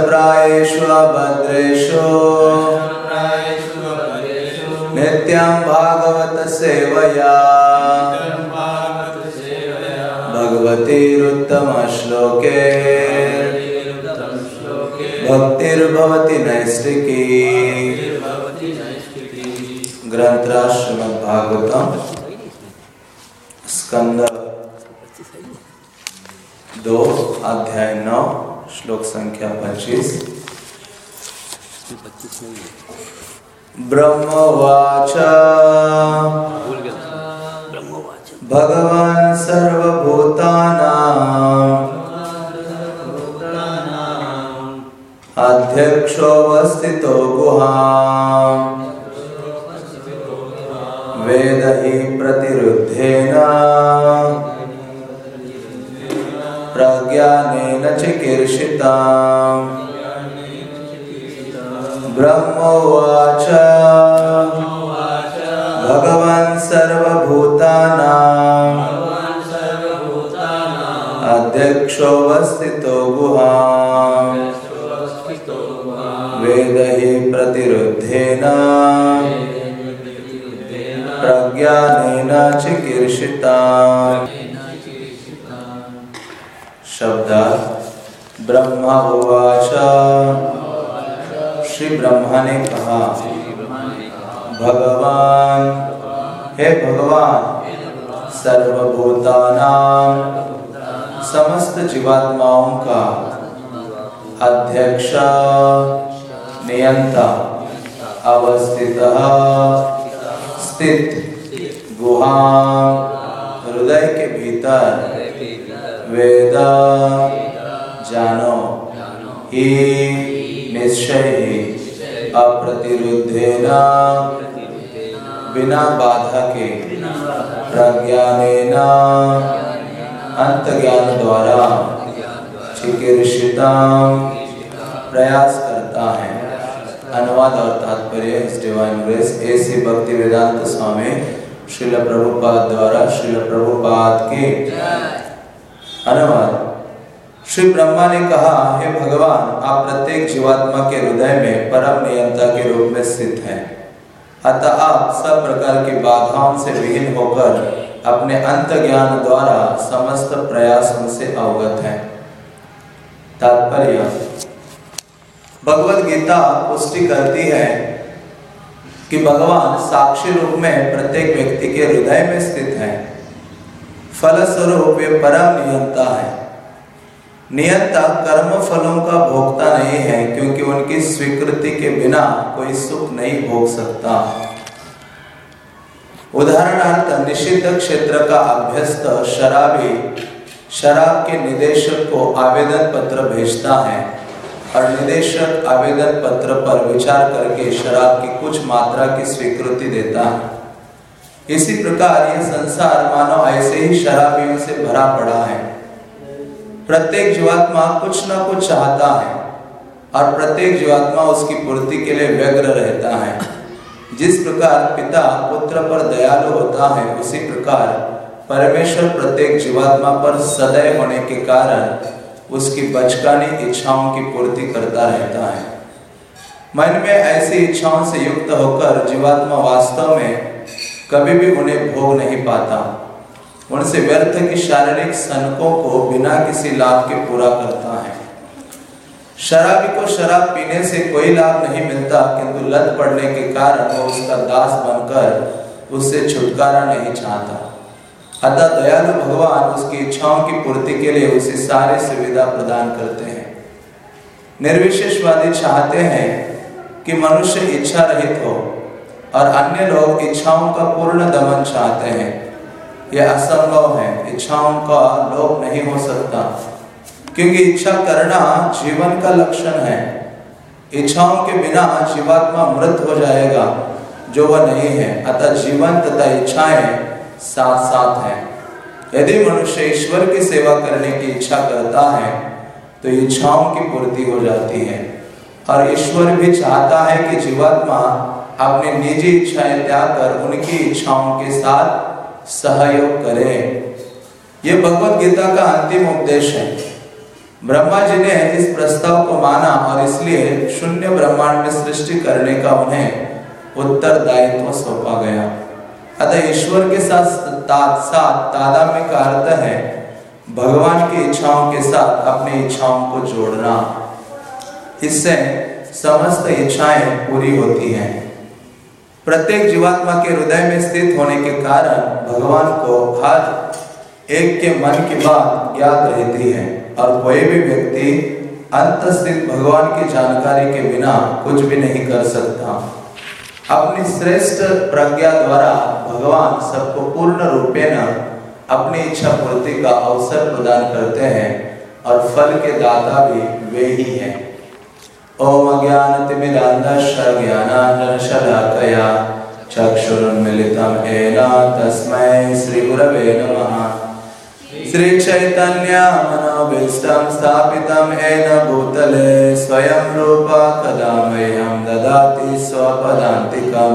नष्टप्रायेषु अभद्रेषु। नित्यं भागवतसेवया भगवतीरुत्तमश्लोके भक्तिर्भवति नैष्टिकी ग्रंथराज श्रीमद् स्कंद दो अध्याय नौ। श्लोक संख्या पच्चीस। ब्रह्मवाच। भगवान् सर्वभूतानाम्। अध्यक्षोऽवस्थितो गुहाम्। वेद हि प्रतिरुद्धेन। प्रज्ञानेन चिकीर्षिताम्। ब्रह्मोवाच। भगवान् सर्वभूतानाम्। अध्यक्षोऽवस्थितो गुहाम्। वेद हि प्रतिरुद्धेन। प्रज्ञानेन चिकीर्षिता शब्दार्थ ब्रह्मा उवाच। श्री ब्रह्मा ने कहा, भगवान, हे भगवान, सर्वभूतानां, समस्त जीवात्माओं का अध्यक्ष, नियंता, अवस्थित, स्थित गुहा, हृदय के भीतर वेद जानो। ही निश्चय ही अप्रतिरुद्धेन। बिना बाधा के। प्रज्ञानेन। अंत ज्ञान द्वारा चिकीर्षिता। प्रयास करता है। अनुवाद और तात्पर्य डिवाइन ग्रेस ऐसी भक्ति वेदांत स्वामी श्रील प्रभुपाद द्वारा श्रील प्रभुपाद के अनुवाद श्री ब्रह्मा ने कहा, हे भगवान, आप प्रत्येक जीवात्मा के हृदय में परम नियंता के रूप में स्थित हैं। अतः आप सब प्रकार की बाधाओं से विहीन होकर अपने अंत ज्ञान द्वारा समस्त प्रयासों से अवगत हैं। तात्पर्य। भगवत गीता पुष्टि करती है कि भगवान साक्षी रूप में प्रत्येक व्यक्ति के हृदय में स्थित है। फलस्वरूप वे परम नियंता है। नियंता कर्म फलों का भोगता नहीं है, क्योंकि उनकी स्वीकृति के बिना कोई सुख नहीं भोग सकता। उदाहरणार्थ, निषिद्ध क्षेत्र का अभ्यस्त शराबी शराब के निदेशक को आवेदन पत्र भेजता है, और निदेशक आवेदन पत्र पर विचार करके शराब की कुछ मात्रा की स्वीकृति देता है। इसी प्रकार यह संसार मानो ऐसे ही शराबियों से भरा पड़ा है। प्रत्येक जीवात्मा कुछ न कुछ चाहता है और प्रत्येक जीवात्मा उसकी पूर्ति के लिए व्यग्र रहता है। जिस प्रकार पिता पुत्र पर दयालु होता है, उसी प्रकार परमेश्वर प्रत्येक जीवात्मा पर सदैव होने के कारण उसकी बचकानी इच्छाओं की पूर्ति करता रहता है। मन में ऐसी इच्छाओं से युक्त होकर जीवात्मा वास्तव में कभी भी उन्हें भोग नहीं पाता। उनसे व्यर्थ की शारीरिक सनकों को बिना किसी लाभ के पूरा करता है। शराबी को शराब पीने से कोई लाभ नहीं मिलता, किंतु लत पड़ने के कारण वो उसका दास बनकर उससे छुटकारा नहीं चाहता। अतः दयालु भगवान उसकी इच्छाओं की पूर्ति के लिए उसे सारी सुविधा प्रदान करते हैं। निर्विशेषवादी चाहते हैं कि मनुष्य इच्छा रहित हो। और अन्य लोग इच्छाओं का पूर्ण दमन चाहते हैं। यह असंभव है। इच्छाओं का लोप नहीं हो सकता। क्योंकि इच्छा करना जीवन का लक्षण है। इच्छाओं के बिना जीवात्मा मृत हो जाएगा, जो वह नहीं है। अतः जीवन तथा इच्छाएँ साथ साथ हैं। यदि मनुष्य ईश्वर की सेवा करने की इच्छा करता है तो इच्छाओं की पूर्ति हो जाती है। और ईश्वर भी चाहता है कि जीवात्मा अपनी निजी इच्छाएँ त्याग कर उनकी इच्छाओं के साथ सहयोग करें। यह भगवत गीता का अंतिम उपदेश है। ब्रह्मा जी ने इस प्रस्ताव को माना और इसलिए शून्य ब्रह्मांड में सृष्टि करने का उन्हें उत्तरदायित्व सौंपा गया। अतः ईश्वर के साथ साथ तादाम्य का अर्थ है भगवान की इच्छाओं के साथ अपनी इच्छाओं को जोड़ना। इससे समस्त इच्छाएँ पूरी होती हैं। प्रत्येक जीवात्मा के हृदय में स्थित होने के कारण भगवान को हर एक के मन की बात याद रहती है। और कोई भी व्यक्ति अंत स्थित भगवान की जानकारी के बिना कुछ भी नहीं कर सकता। अपनी श्रेष्ठ प्रज्ञा द्वारा भगवान सबको पूर्ण रूपेण अपनी इच्छा पूर्ति का अवसर प्रदान करते हैं और फल के दाता भी वे ही हैं। ओम अज्ञानतिमिरान्धस्य ज्ञानाञ्जनशलाकया चक्षुरुन्मिलितं येन तस्मै श्रीगुरवे नमः। श्रीचैतन्यमनोभीष्टं स्थापितं येन भूतले स्वयं रूप कदा मह्यं ददाति स्वपदान्तिकं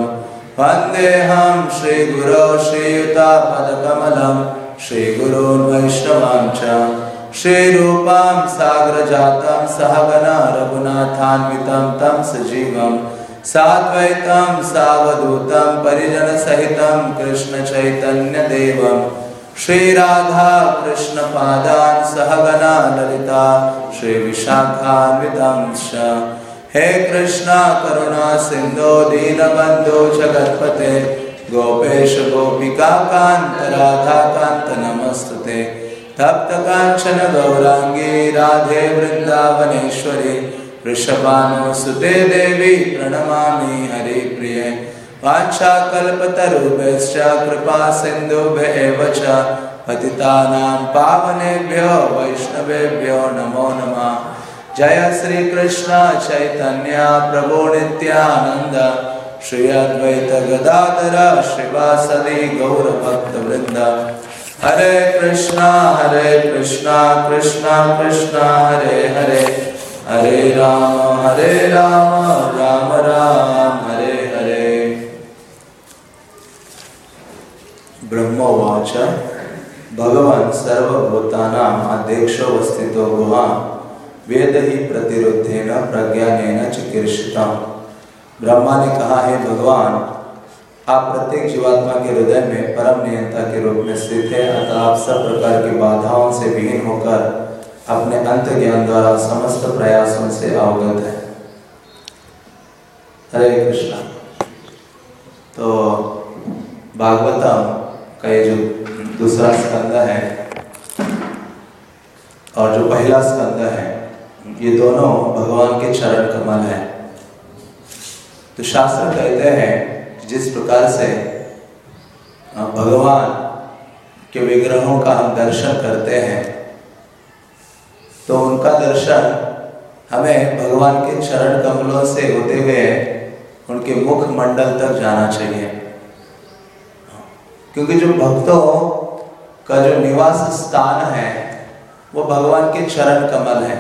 वन्देऽहं श्रीगुरो श्रीयुतापदकमलं श्रीगुरून् वैष्णवां च श्रीरूपां साग्रजातं सहगना रघुनाथान्वितं तं सजीवं साद्वैतं सावधूतं परिजनसहितं कृष्णचैतन्यदेवं। श्रीराधा कृष्णपादान् सहगना ललिता, श्रीविशाखान्वितं च। हे कृष्णा, करुणा सिन्धो, दीनबन्धो जगत्पते। गोपेश, गोपिका, कान्त राधाकान्त नमस्तुते। तप्त कांचन गौरांगी राधे वृंदावनेश्वरी वृषभानुसुते देवी प्रणमामि हरि प्रिय। वाञ्छाकल्पतरुभ्यश्च कृपा सिन्धुभ्येव च। पतितानां पावनेभ्यो, वैष्णवेभ्यो नमो नमः। जय श्री कृष्ण चैतन्य प्रभु नित्यानंद श्री अद्वैत गदाधर, श्रीवासदि गौरभक्तवृंद हरे कृष्णा हरे कृष्णा कृष्णा कृष्णा, हरे हरे। हरे राम हरे राम राम राम, हरे हरे। ब्रह्मोवाच। भगवान सर्वभूतानाम् अध्यक्षो वस्थितो गुहा। वेद ही प्रतिरुद्धेन, प्रज्ञानेन चिकीर्षितम। ब्रह्मा ने कहा, है भगवान आप प्रत्येक जीवात्मा के हृदय में परम नियंता के रूप में स्थित है, अतः आप सब प्रकार की बाधाओं से विहीन होकर अपने अंत ज्ञान द्वारा समस्त प्रयासों से अवगत है। हरे कृष्णा। तो भागवतम का ये जो दूसरा स्कंद है और जो पहला स्कंद है, ये दोनों भगवान के चरण कमल है। तो शास्त्र कहते हैं जिस प्रकार से भगवान के विग्रहों का हम दर्शन करते हैं तो उनका दर्शन हमें भगवान के चरण कमलों से होते हुए उनके मुख मंडल तक जाना चाहिए। क्योंकि जो भक्तों का जो निवास स्थान है, वो भगवान के चरण कमल है।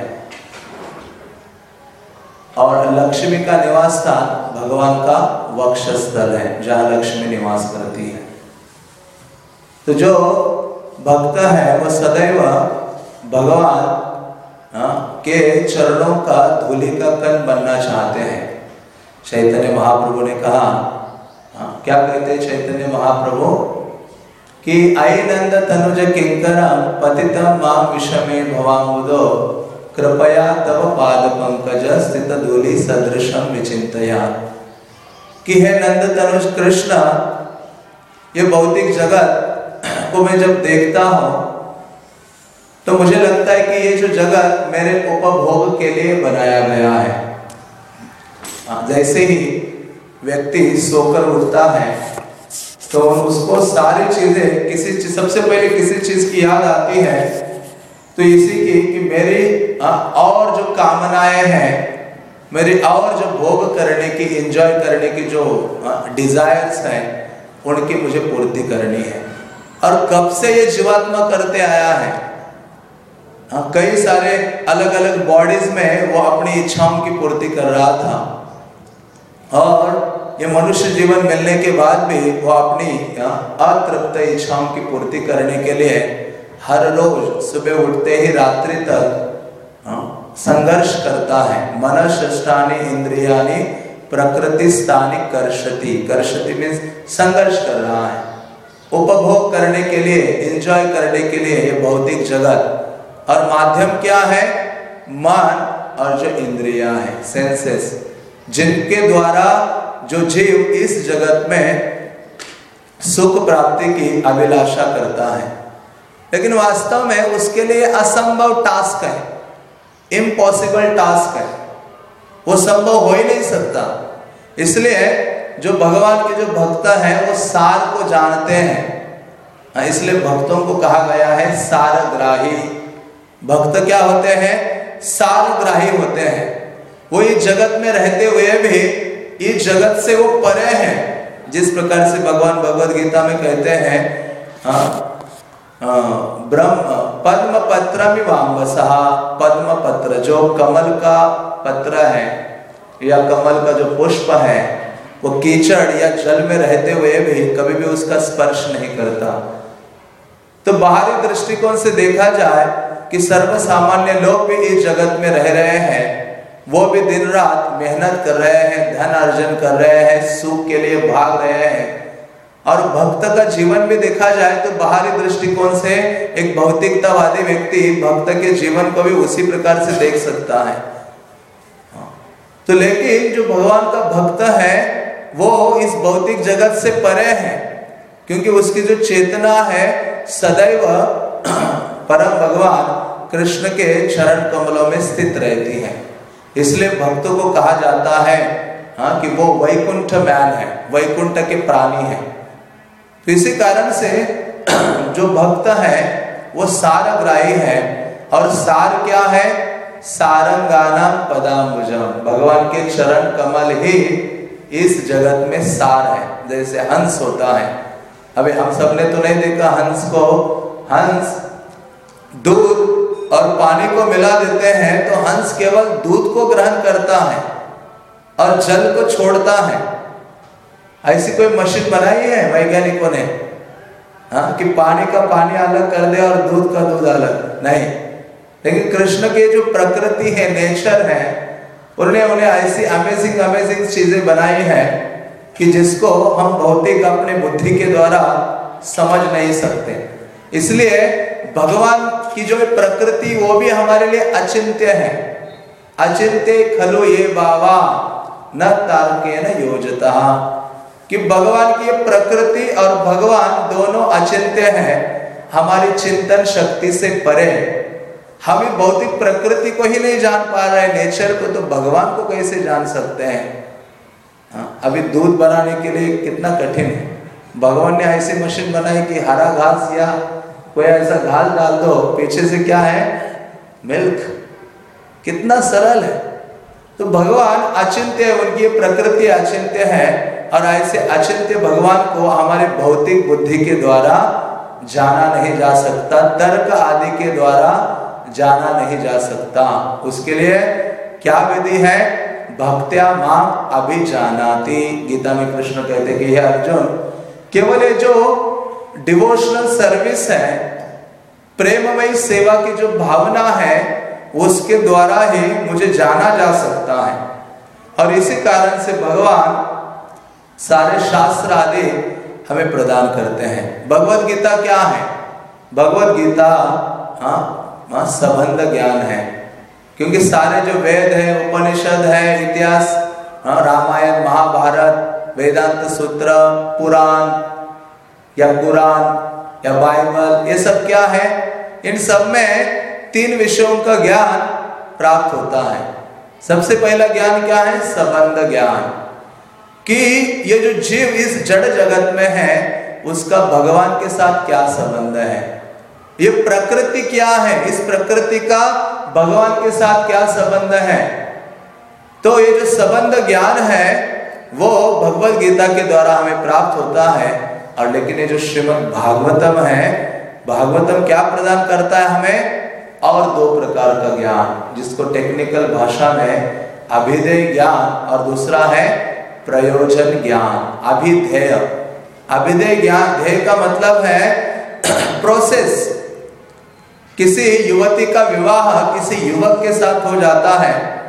और लक्ष्मी का निवास स्थान भगवान का वक्षस्थल है जहाँ लक्ष्मी निवास करती है। तो जो भक्त है वो सदैव भगवान हाँ, के चरणों का धूलि का कण बनना चाहते हैं। चैतन्य महाप्रभु ने कहा हाँ, क्या कहते चैतन्य महाप्रभु? कि आई नंद तनुज किंकरम पतितम माम विषमे भवामुदो कृपया तब पाद पंकज स्थित धूलि सदृशम विचिंतया कि हे नंद तनुज कृष्ण। ये भौतिक जगत को मैं जब देखता हूँ तो मुझे लगता है कि ये जो जगत मेरे उपभोग के लिए बनाया गया है। हाँ, जैसे ही व्यक्ति सोकर उठता है तो उसको सारी चीज़ें किसी चीज़ सबसे पहले किसी चीज़ की याद आती है तो इसी की कि मेरी हाँ, और जो कामनाएँ हैं मेरी और जो भोग करने की एंजॉय करने की जो डिजायर्स हाँ, हैं उनकी मुझे पूर्ति करनी है। और कब से ये जीवात्मा करते आया है? हाँ, कई सारे अलग अलग बॉडीज में वो अपनी इच्छाओं की पूर्ति कर रहा था। और ये मनुष्य जीवन मिलने के बाद भी वो अपनी हाँ, अतृप्त इच्छाओं की पूर्ति करने के लिए हर रोज सुबह उठते ही रात्रि तक संघर्ष करता है। मन ष्टानी इंद्रियानी प्रकृति स्थानी कर्षति। कर्षति में संघर्ष कर रहा है। उपभोग करने के लिए एंजॉय करने के लिए ये भौतिक जगत। और माध्यम क्या है? मन और जो इंद्रिया है सेंसेस जिनके द्वारा जो जीव इस जगत में सुख प्राप्ति की अभिलाषा करता है। लेकिन वास्तव में उसके लिए असंभव टास्क है। इम्पॉसिबल टास्क है। वो संभव हो ही नहीं सकता। इसलिए जो भगवान के जो भक्त हैं वो सार को जानते हैं। हाँ, इसलिए भक्तों को कहा गया है सारग्राही। भक्त क्या होते हैं? सारग्राही होते हैं। वो इस जगत में रहते हुए भी इस जगत से वो परे हैं। जिस प्रकार से भगवान भगवत गीता में कहते हाँ, हाँ, ब्रह्म पद्म पत्र पद्म पत्र जो कमल का पत्र है, या कमल का जो पुष्प है, वो कीचड़ या जल में रहते हुए भी कभी भी उसका स्पर्श नहीं करता। तो बाहरी दृष्टिकोण से देखा जाए कि सर्व सामान्य लोग भी इस जगत में रह रहे हैं, वो भी दिन रात मेहनत कर रहे हैं, धन अर्जन कर रहे हैं, सुख के लिए भाग रहे हैं। और भक्त का जीवन भी देखा जाए तो बाहरी दृष्टिकोण से एक भौतिकतावादी व्यक्ति भक्त के जीवन को भी उसी प्रकार से देख सकता है। तो लेकिन जो भगवान का भक्त है, वो इस भौतिक जगत से परे है, क्योंकि उसकी जो चेतना है, सदैव परम भगवान कृष्ण के चरण कमलों में स्थित रहती है। इसलिए भक्तों को कहा जाता है हाँ कि वो वैकुंठ मैन है, वैकुंठ के प्राणी है। तो इसी कारण से जो भक्त है, वो सारग्राही है। और सार क्या है? सारंगाना पदाम्बुजम। भगवान के चरण कमल ही इस जगत में सार है, जैसे हंस होता है। अभी हम सबने तो नहीं देखा हंस को। हंस दूध और पानी को मिला देते हैं तो हंस केवल दूध को ग्रहण करता है और जल को छोड़ता है। ऐसी कोई मशीन बनाई है? वैज्ञानिकों ने। हाँ कि पानी का पानी अलग कर दे और दूध का दूध अलग। नहीं। लेकिन कृष्ण की जो प्रकृति है, नेचर है उन्होंने उन्हें ऐसी अमेजिंग अमेजिंग चीज़ें बनाई है कि जिसको हम भौतिक अपने बुद्धि के द्वारा समझ नहीं सकते। इसलिए भगवान की जो प्रकृति, वो भी हमारे लिए अचिंत्य है। अचिंत्य खलो ये बाबा न तारके न योजता। कि भगवान की प्रकृति और भगवान दोनों अचिंत्य हैं। हमारी चिंतन शक्ति से परे हम भौतिक प्रकृति को ही नहीं जान पा रहे नेचर को तो भगवान को कैसे जान सकते हैं? हाँ, अभी दूध बनाने के लिए कितना कठिन है। भगवान ने ऐसी मशीन बनाई कि हरा घास या कोई ऐसा घास डाल दो पीछे से क्या है? मिल्क। कितना सरल है। तो भगवान अचिंत्य है उनकी प्रकृति अचिंत्य है और ऐसे अचिंत्य भगवान को हमारे भौतिक बुद्धि के द्वारा जाना नहीं जा सकता, तर्क आदि के द्वारा जाना नहीं जा सकता। उसके लिए क्या विधि है? भक्त्या माँ अभी जानाती गीता में कृष्ण कहते कि हे अर्जुन, केवल ये जो डिवोशनल सर्विस है, प्रेममयी सेवा की जो भावना है उसके द्वारा ही मुझे जाना जा सकता है। और इसी कारण से भगवान सारे शास्त्र आदि हमें प्रदान करते हैं। भगवत गीता क्या है? भगवत गीता हाँ हाँ संबंध ज्ञान है। क्योंकि सारे जो वेद है, उपनिषद है, इतिहास हाँ रामायण, महाभारत, वेदांत सूत्र, पुराण, या कुरान, या बाइबल, ये सब क्या है? इन सब में तीन विषयों का ज्ञान प्राप्त होता है। सबसे पहला ज्ञान क्या है? संबंध ज्ञान। कि ये जो जीव इस जड़ जगत में है, उसका भगवान के साथ क्या संबंध है? ये प्रकृति क्या है? इस प्रकृति का भगवान के साथ क्या संबंध है? तो ये जो संबंध ज्ञान है, वो भगवत गीता के द्वारा हमें प्राप्त होता है। और लेकिन ये जो श्रीमद भागवतम है, भागवतम क्या प्रदान करता है हमें? और दो प्रकार का ज्ञान, जिसको टेक्निकल भाषा में अभिधेय ज्ञान और दूसरा है प्रयोजन ज्ञान, अभिधेय। अभिधेय ज्ञान, ध्येय का मतलब है प्रोसेस किसी युवती का विवाह किसी युवक के साथ हो जाता है,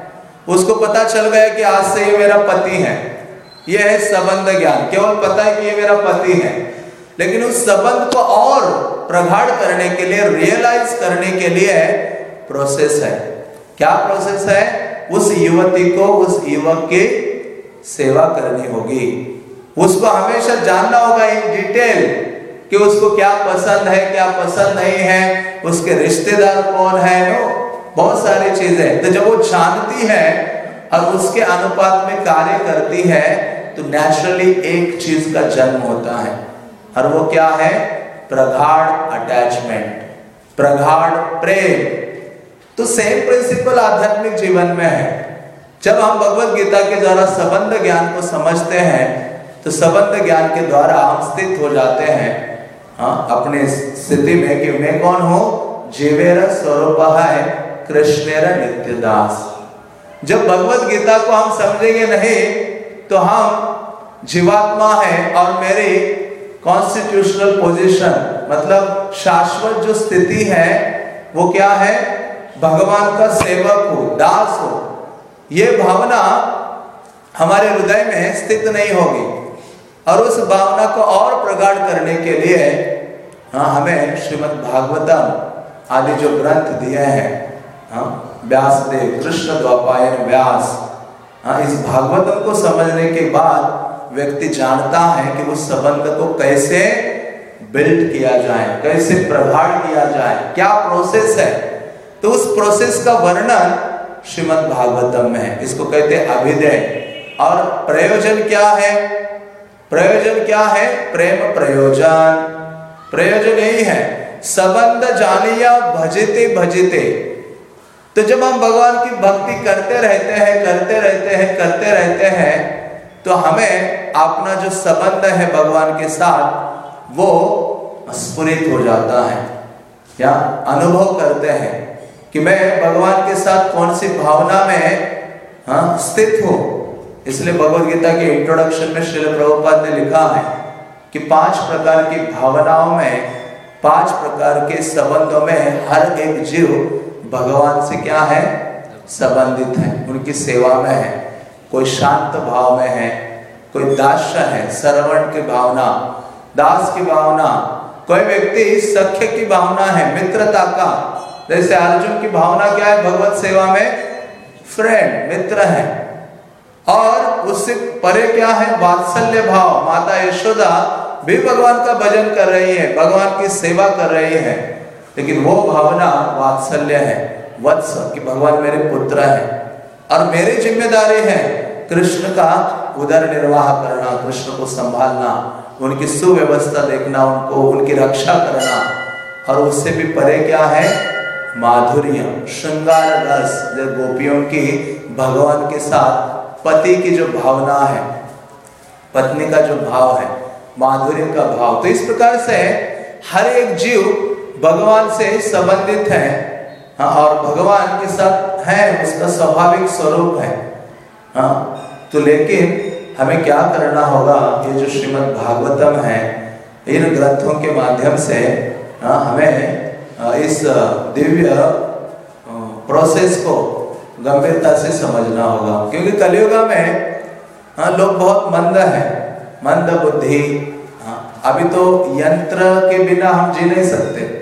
उसको पता चल गया कि आज से ये मेरा पति है। यह है संबंध ज्ञान। केवल पता है कि ये मेरा पति है। लेकिन उस संबंध को और प्रगाढ़ करने के लिए रियलाइज़ करने के लिए प्रोसेस है। क्या प्रोसेस है? उस युवती को, उस युवक की सेवा करनी होगी। उसको हमेशा जानना होगा इन डिटेल कि उसको क्या पसंद है, क्या पसंद नहीं है, उसके रिश्तेदार कौन है बहुत सारी चीज़ें। तो जब वो जानती है और उसके अनुपात में कार्य करती है तो नेचुरली एक चीज़ का जन्म होता है। और वो क्या है? प्रगाढ़ अटैचमेंट प्रगाढ़ प्रेम। तो सेम प्रिंसिपल आध्यात्मिक जीवन में है। जब हम भगवत गीता के द्वारा संबंध ज्ञान को समझते हैं तो संबंध ज्ञान के द्वारा हम स्थित हो जाते हैं। हाँ अपने स्थिति में कि मैं कौन हूँ? जीवेर स्वरूप है कृष्णेर नित्यदास। जब भगवत गीता को हम समझेंगे नहीं तो हम जीवात्मा है और मेरी कॉन्स्टिट्यूशनल पोजीशन मतलब शाश्वत जो स्थिति है, वो क्या है? भगवान का सेवक हो, दास हो। ये भावना हमारे हृदय में स्थित नहीं होगी। और उस भावना को और प्रगाढ़ करने के लिए हाँ हमें श्रीमद् भागवतम आदि जो ग्रंथ दिए हैं हाँ व्यास देव कृष्ण द्वापायन व्यास हाँ इस भागवतम को समझने के बाद व्यक्ति जानता है कि उस संबंध को कैसे बिल्ड किया जाए, कैसे प्रभाव किया जाए, क्या प्रोसेस है? तो उस प्रोसेस का वर्णन श्रीमद् भागवतम में है। इसको कहते हैं अभिदय और प्रयोजन क्या है? प्रयोजन क्या है? प्रेम प्रयोजन। प्रयोजन यही है। संबंध जानिया भजते भजते। तो जब हम भगवान की भक्ति करते रहते हैं, करते रहते हैं, करते रहते हैं तो हमें अपना जो संबंध है भगवान के साथ, वो स्फुरित हो जाता है, या अनुभव करते हैं कि मैं भगवान के साथ कौन सी भावना में हाँ स्थित हूँ। इसलिए भगवत गीता के इंट्रोडक्शन में श्री प्रभुपाद ने लिखा है कि पाँच प्रकार की भावनाओं में, पाँच प्रकार के संबंधों में हर एक जीव भगवान से क्या है? संबंधित है, उनकी सेवा में है। कोई शांत भाव में है, कोई दास्य है, सरवण की भावना, दास की भावना, कोई व्यक्ति सख्य की भावना है, मित्रता का, जैसे अर्जुन की भावना क्या है, भगवत सेवा में फ्रेंड मित्र है। और उससे परे क्या है, वात्सल्य भाव, माता यशोदा भी भगवान का भजन कर रही है, भगवान की सेवा कर रही है। लेकिन वो भावना वात्सल्य है, वत्स, कि भगवान मेरे पुत्र है। और मेरी ज़िम्मेदारी है कृष्ण का उदर निर्वाह करना, कृष्ण को संभालना, उनकी सुव्यवस्था देखना, उनको, उनकी रक्षा करना। और उससे भी परे क्या है? माधुर्य, श्रृंगार रस। जो गोपियों की, भगवान के साथ पति की जो भावना है, पत्नी का जो भाव है, माधुर्य का भाव। तो इस प्रकार से हर एक जीव भगवान से संबंधित है। हाँ और भगवान के साथ है, उसका स्वाभाविक स्वरूप है। हाँ तो लेकिन हमें क्या करना होगा? ये जो श्रीमद् भागवतम है, इन ग्रंथों के माध्यम से हाँ हमें इस दिव्य प्रोसेस को गंभीरता से समझना होगा। क्योंकि कलयुगा में हाँ लोग बहुत मंद है, मंद बुद्धि हाँ अभी तो यंत्र के बिना हम जी नहीं सकते। हाँ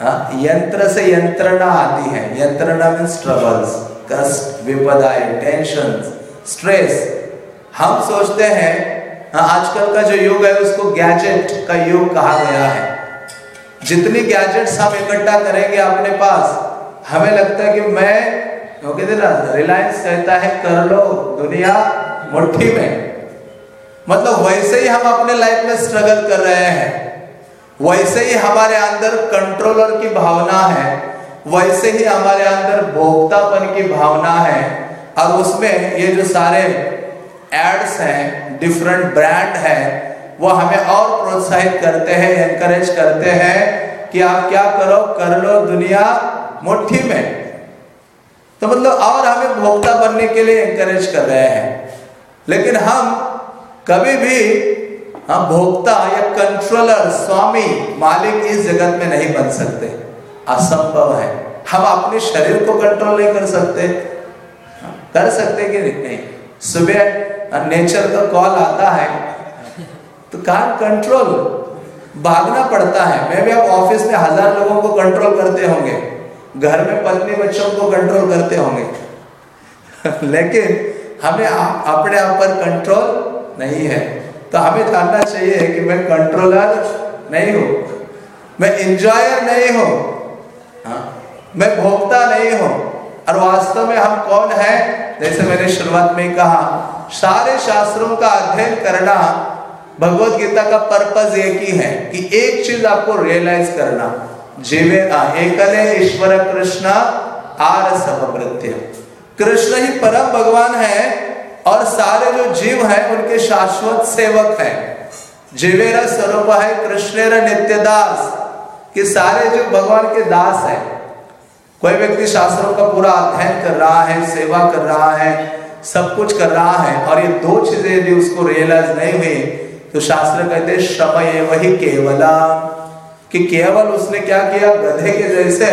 यंत्र से यंत्रणा आती है। यंत्रणा मीन्स ट्रबल्स कष्ट, विपदाएँ टेंशन स्ट्रेस हम सोचते हैं हाँ आजकल का जो युग है, उसको गैजेट का युग कहा गया है। जितनी गैजेट्स हम इकट्ठा करेंगे अपने पास, हमें लगता है कि मैं कहते ना, रिलायंस कहता है, कर लो दुनिया मुट्ठी में। मतलब वैसे ही हम अपने लाइफ में स्ट्रगल कर रहे हैं। वैसे ही हमारे अंदर कंट्रोलर की भावना है, वैसे ही हमारे अंदर भोक्तापन की भावना है, और उसमें ये जो सारे एड्स हैं डिफरेंट ब्रांड है, वो हमें और प्रोत्साहित करते हैं एनकरेज करते हैं कि आप क्या करो, कर लो दुनिया मुट्ठी में। तो मतलब और हमें भोक्ता बनने के लिए एनकरेज कर रहे हैं। लेकिन हम कभी भी हम भोक्ता या कंट्रोलर स्वामी, मालिक इस जगत में नहीं बन सकते। असंभव है। हम अपने शरीर को कंट्रोल नहीं कर सकते। कर सकते कि नहीं? सुबह नेचर का कॉल आता है तो कान कंट्रोल भागना पड़ता है। मैं भी अब ऑफ़िस में हज़ार लोगों को कंट्रोल करते होंगे। घर में पत्नी बच्चों को कंट्रोल करते होंगे। लेकिन हमें अपने आप पर कंट्रोल नहीं है। तो हमें जानना चाहिए कि मैं कंट्रोलर नहीं हूँ। मैं इंजॉयर नहीं हूँ। हाँ? मैं भोगता नहीं हूँ। और वास्तव में हम कौन है? जैसे मैंने शुरुआत में कहा, सारे शास्त्रों का अध्ययन करना भगवत गीता का पर्पज एक ही है कि एक चीज़ आपको रियलाइज़ करना। जीवे एकले ईश्वर कृष्ण आर समृत्य कृष्ण ही परम भगवान है और सारे जो जीव हैं, उनके शाश्वत सेवक हैं। जीवेरा स्वरूप है कृष्णेरा नित्य दास कि सारे जो भगवान के दास हैं। कोई व्यक्ति शास्त्रों का पूरा अध्ययन कर रहा है, सेवा कर रहा है, सब कुछ कर रहा है, और ये दो चीज़ें यदि उसको रियलाइज़ नहीं हुई तो शास्त्र कहते श्रम वही केवला। कि केवल उसने क्या किया? गधे के जैसे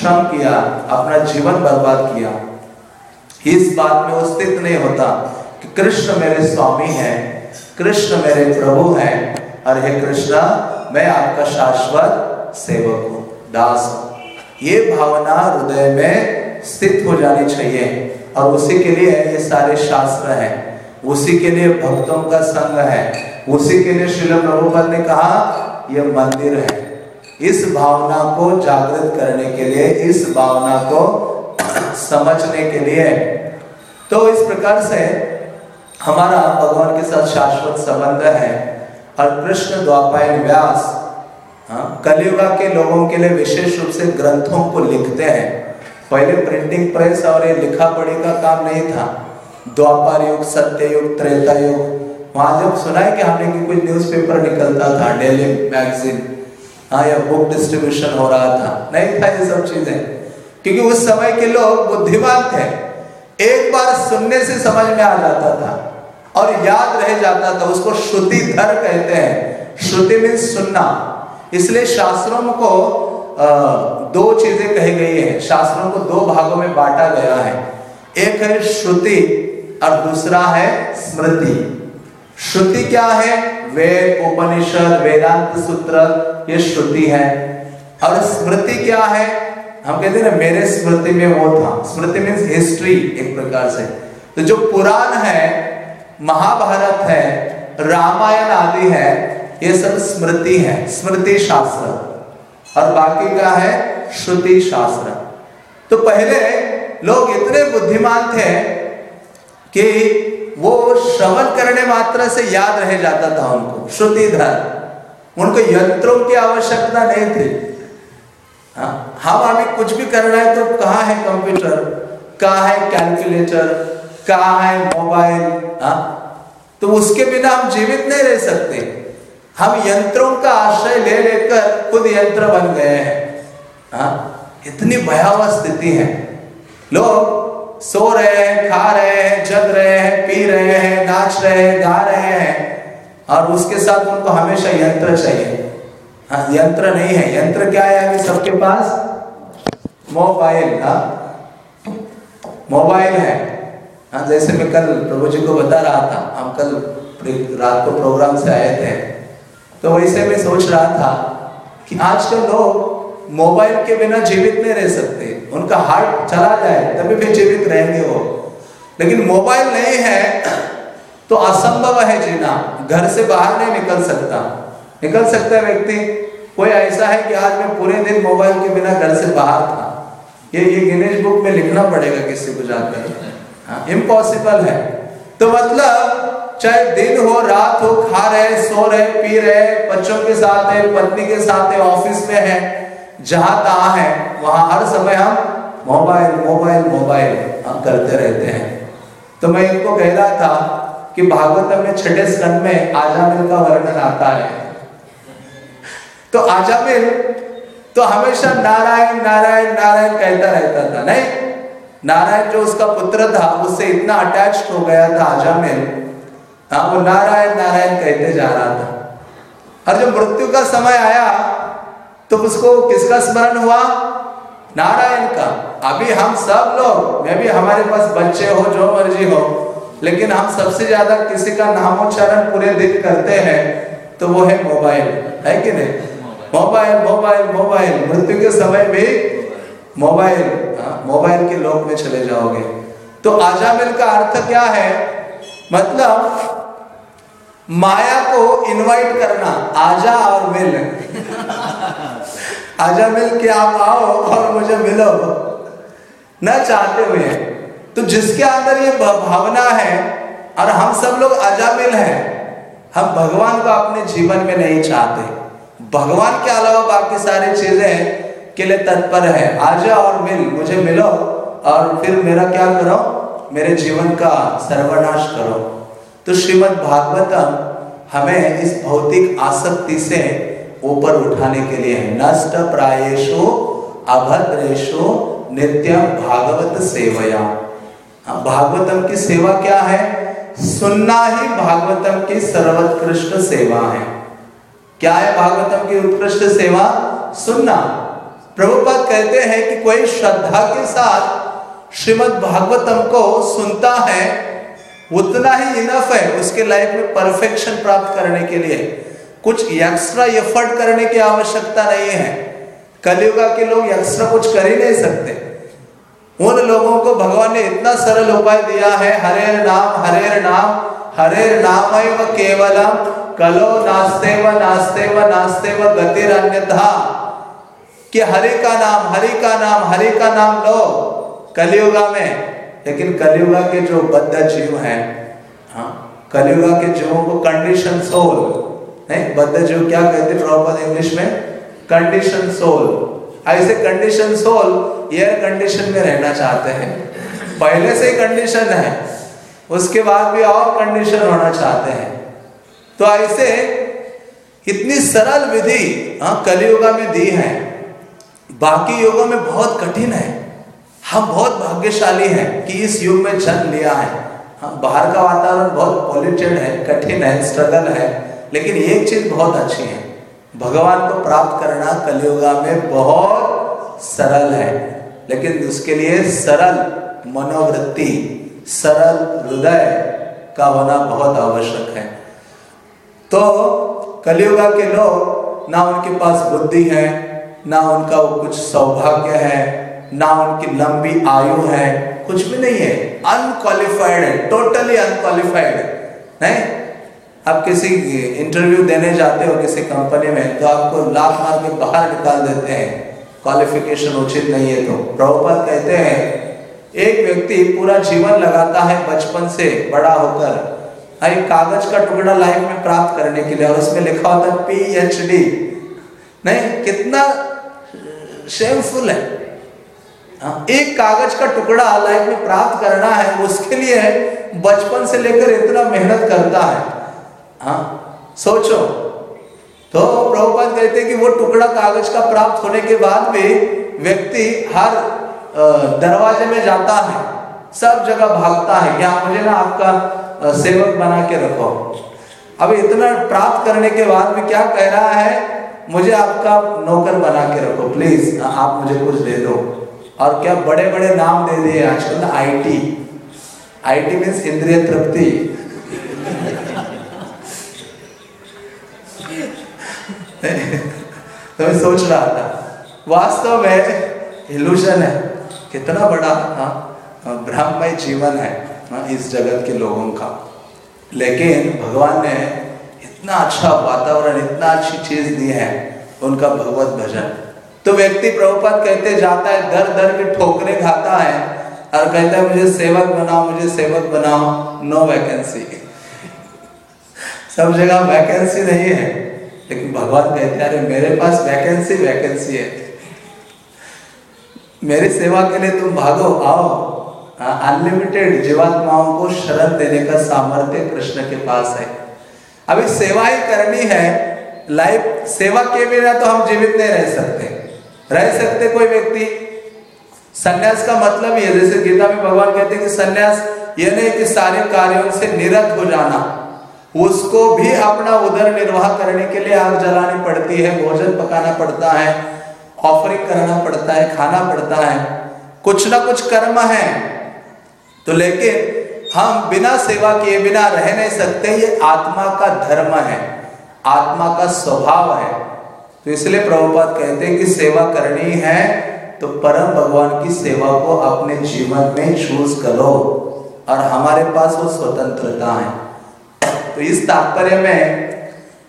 श्रम किया, अपना जीवन बर्बाद किया। इस बात में वो स्थित नहीं होता कि कृष्ण मेरे स्वामी हैं, कृष्ण मेरे प्रभु हैं। और हे कृष्ण, मैं आपका शाश्वत सेवक हूँ, दास हूँ। ये भावना हृदय में स्थित हो जानी चाहिए और उसी के लिए ये सारे शास्त्र हैं। उसी के लिए भक्तों का संग है। उसी के लिए श्रील प्रभुपद ने कहा यह मंदिर है। इस भावना को जागृत करने के लिए, इस भावना को समझने के लिए तो इस प्रकार से हमारा भगवान के साथ शाश्वत संबंध है। और कृष्ण, द्वापायन, व्यास हाँ कलियुगा के लोगों के लिए विशेष रूप से ग्रंथों को लिखते हैं। पहले प्रिंटिंग प्रेस और ये लिखा पढ़ी का काम नहीं था। द्वापर युग, सत्य युग, त्रेता युग, वहाँ जब सुना है कि हमने की कोई न्यूज़पेपर निकलता था डेली मैगजीन हाँ या बुक डिस्ट्रीब्यूशन हो रहा था। नहीं था ये सब चीज़ें। क्योंकि उस समय के लोग बुद्धिमान थे। एक बार सुनने से समझ में आ जाता था और याद रह जाता था, उसको श्रुति धर कहते हैं। श्रुति मीन सुनना। इसलिए शास्त्रों को दो चीज़ें कही गई है। शास्त्रों को दो भागों में बांटा गया है। एक है श्रुति और दूसरा है स्मृति। श्रुति क्या है? वेद, उपनिषद, वेदांत सूत्र, ये श्रुति है। और स्मृति क्या है? हम कहते हैं ना, मेरे स्मृति में वो था। स्मृति मीन्स हिस्ट्री एक प्रकार से। तो जो पुराण है, महाभारत है, रामायण आदि है, ये सब स्मृति है, स्मृति शास्त्र। और बाकी का है श्रुति शास्त्र। तो पहले लोग इतने बुद्धिमान थे कि वो श्रवण करने मात्र से याद रह जाता था उनको। श्रुतिधर उनको यंत्रों की आवश्यकता नहीं थी। हाँ हम हमें कुछ भी करना है तो कहाँ है कंप्यूटर कहाँ है कैलकुलेटर कहाँ है मोबाइल हाँ तो उसके बिना हम जीवित नहीं रह सकते। हम यंत्रों का आश्रय ले लेकर खुद यंत्र बन गए हैं। हाँ इतनी भयावह स्थिति है। लोग सो रहे हैं, खा रहे हैं, जग रहे हैं, पी रहे हैं, नाच रहे हैं, गा रहे हैं। और उसके साथ उनको हमेशा यंत्र चाहिए। हाँ यंत्र नहीं है। यंत्र क्या है अभी सबके पास? मोबाइल हाँ। मोबाइल है। हाँ जैसे मैं कल प्रभु जी को बता रहा था, हम कल रात को प्रोग्राम से आए थे। तो वैसे मैं सोच रहा था कि आजकल लोग मोबाइल के बिना जीवित नहीं रह सकते। उनका हार्ट चला जाए, तभी भी जीवित रहेंगे वो। लेकिन मोबाइल नहीं है तो असंभव है जीना। घर से बाहर नहीं निकल सकता। निकल सकता है व्यक्ति? कोई ऐसा है कि आज मैं पूरे दिन मोबाइल के बिना घर से बाहर था? ये ये गिनेज बुक में लिखना पड़ेगा किसी को जाकर। इम्पॉसिबल हाँ, है। तो मतलब चाहे दिन हो रात हो खा रहे सो रहे पी रहे बच्चों के साथ है पत्नी के साथ है ऑफ़िस में है जहाँ तहा है वहाँ हर समय हम मोबाइल मोबाइल मोबाइल हम करते रहते हैं। तो मैं इनको कह रहा था कि भागवतम में छठे स्कंद में आजामिल का वर्णन आता है। तो आजामिल तो हमेशा नारायण नारायण नारायण कहता रहता था, नहीं? नारायण जो उसका पुत्र था, उससे इतना अटैच हो गया था आजामिल हाँ वो नारायण नारायण कहते जा रहा था। और जब मृत्यु का समय आया तो उसको किसका स्मरण हुआ? नारायण का। अभी हम सब लोग, मैं भी हमारे पास बच्चे हो, जो मर्ज़ी हो, लेकिन हम सबसे ज़्यादा किसी का नामोच्चारण पूरे दिन करते हैं तो वो है मोबाइल, है कि नहीं? Mobile mobile mobile. मृत्यु के समय भी मोबाइल हाँ, मोबाइल के लोक में चले जाओगे। तो आजामिल का अर्थ क्या है? मतलब माया को इनवाइट करना आजा और मिल। आजा मिल के आप आओ और मुझे मिलो। न चाहते हुए। तो जिसके अंदर ये भावना है और हम सब लोग अजामिल हैं हम भगवान को अपने जीवन में नहीं चाहते। भगवान के अलावा बाकी सारी चीज़ें के लिए तत्पर है। आ आजा और मिल मुझे मिलो और फिर मेरा क्या करो? मेरे जीवन का सर्वनाश करो। तो श्रीमद् भागवतम हमें इस भौतिक आसक्ति से ऊपर उठाने के लिए नष्ट प्रायेशो अभद्रेशो नित्यम भागवत सेवया। हाँ, भागवतम की सेवा क्या है? सुनना ही भागवतम की सर्वोत्कृष्ट सेवा है। क्या है भागवतम की उत्कृष्ट सेवा? सुनना। प्रभुपद कहते हैं कि कोई श्रद्धा के साथ श्रीमद् भागवतम को सुनता है, उतना ही इनफ है उसके लाइफ में परफेक्शन प्राप्त करने के लिए। कुछ एक्स्ट्रा एफर्ट करने की आवश्यकता नहीं है। कलयुगा के लोग एक्स्ट्रा कुछ कर ही नहीं सकते। उन लोगों को भगवान ने इतना सरल उपाय दिया है हरेर नाम हरेर नाम हरेर नाम केवलम कलो नास्ते व नास्ते व नास्ते व गतिर अन्यथा कि हरि का नाम, हरि का नाम, हरि का नाम लो। कलियुगा में। लेकिन कलियुगा के जो बद्ध जीव हैं हाँ कलयुगा के जीवों को कंडीशन सोल नहीं, बद्ध जीव क्या कहते प्रॉपर इंग्लिश में? कंडीशन सोल ऐसे कंडीशन सोल एयर कंडीशन में रहना चाहते हैं। पहले से कंडीशन है। उसके बाद भी और कंडीशन होना चाहते हैं। तो ऐसे इतनी सरल विधि हाँ कलयुगा में दी है। बाकी युगों में बहुत कठिन है। हम बहुत भाग्यशाली हैं कि इस युग में जन्म लिया है। हाँ बाहर का वातावरण बहुत पॉल्यूटेड है, कठिन है स्ट्रगल है, लेकिन एक चीज़ बहुत अच्छी है। भगवान को प्राप्त करना कलयुगा में बहुत सरल है, लेकिन उसके लिए सरल मनोवृत्ति, सरल हृदय का होना बहुत आवश्यक है। तो कलियुगा के लोग ना उनके पास बुद्धि है, ना उनका कुछ सौभाग्य है, ना उनकी लंबी आयु है, कुछ भी नहीं है। अनक्वालिफाइड है टोटली अनक्वालिफाइड नहीं? आप किसी इंटरव्यू देने जाते हो किसी कंपनी में तो आपको लाख मार के बाहर निकाल देते हैं। क्वालिफिकेशन उचित नहीं है तो। प्रभुपद कहते हैं, एक व्यक्ति पूरा जीवन लगाता है बचपन से, बड़ा होकर। एक कागज़ का टुकड़ा लाइफ में प्राप्त करने के लिए और उसमें लिखा होता है पी एच डी नहीं कितना शेमफुल है। हाँ, एक कागज़ का टुकड़ा लाइफ में प्राप्त करना है उसके लिए बचपन से लेकर इतना मेहनत करता है। हाँ सोचो। तो प्रभुपाद कहते हैं कि वो टुकड़ा कागज़ का प्राप्त होने के बाद भी व्यक्ति हर दरवाजे में जाता है सब जगह भागता है। क्या मुझे ना आपका सेवक बना के रखो। अब इतना प्राप्त करने के बाद भी क्या कह रहा है, मुझे आपका नौकर बना के रखो प्लीज़ आप मुझे कुछ दे दो। और क्या बड़े बड़े नाम दे दिए आजकल ना आई टी मीन्स इंद्रिय तृप्ति। तो मैं सोच रहा था, वास्तव में इल्यूशन है, कितना बड़ा हाँ ब्रह्ममय जीवन है। हाँ, इस जगत के लोगों का। लेकिन भगवान ने इतना अच्छा वातावरण इतना अच्छी चीज़ दी है उनका भगवत भजन। तो व्यक्ति प्रभुपद कहते जाता है दर दर के ठोकरे खाता है और कहता है मुझे सेवक बनाओ मुझे सेवक बनाओ नो वैकेंसी सब जगह वैकेंसी नहीं है लेकिन भगवान कहते हैं अरे मेरे पास वैकेंसी वैकेंसी है। मेरी सेवा के लिए तुम भागो आओ। अनलिमिटेड जीवात्माओं को शरण देने का सामर्थ्य कृष्ण के पास है। अभी सेवा ही करनी है लाइफ सेवा के बिना तो हम जीवित नहीं रह सकते। रह सकते कोई व्यक्ति। सन्यास का मतलब ये, जैसे गीता में भगवान कहते हैं कि सन्यास ये नहीं कि सारे कार्यों से निरत हो जाना। उसको भी अपना उदर निर्वाह करने के लिए आग जलानी पड़ती है, भोजन पकाना पड़ता है ऑफरिंग करना पड़ता है, खाना पड़ता है। कुछ ना कुछ कर्म है। तो लेकिन हम बिना सेवा किए, बिना रह नहीं सकते, ये आत्मा का धर्म है, आत्मा का स्वभाव है। तो इसलिए प्रभुपाद कहते हैं कि सेवा करनी है तो परम भगवान की सेवा को अपने जीवन में चूज़ करो, और हमारे पास वो स्वतंत्रता है। तो इस तात्पर्य में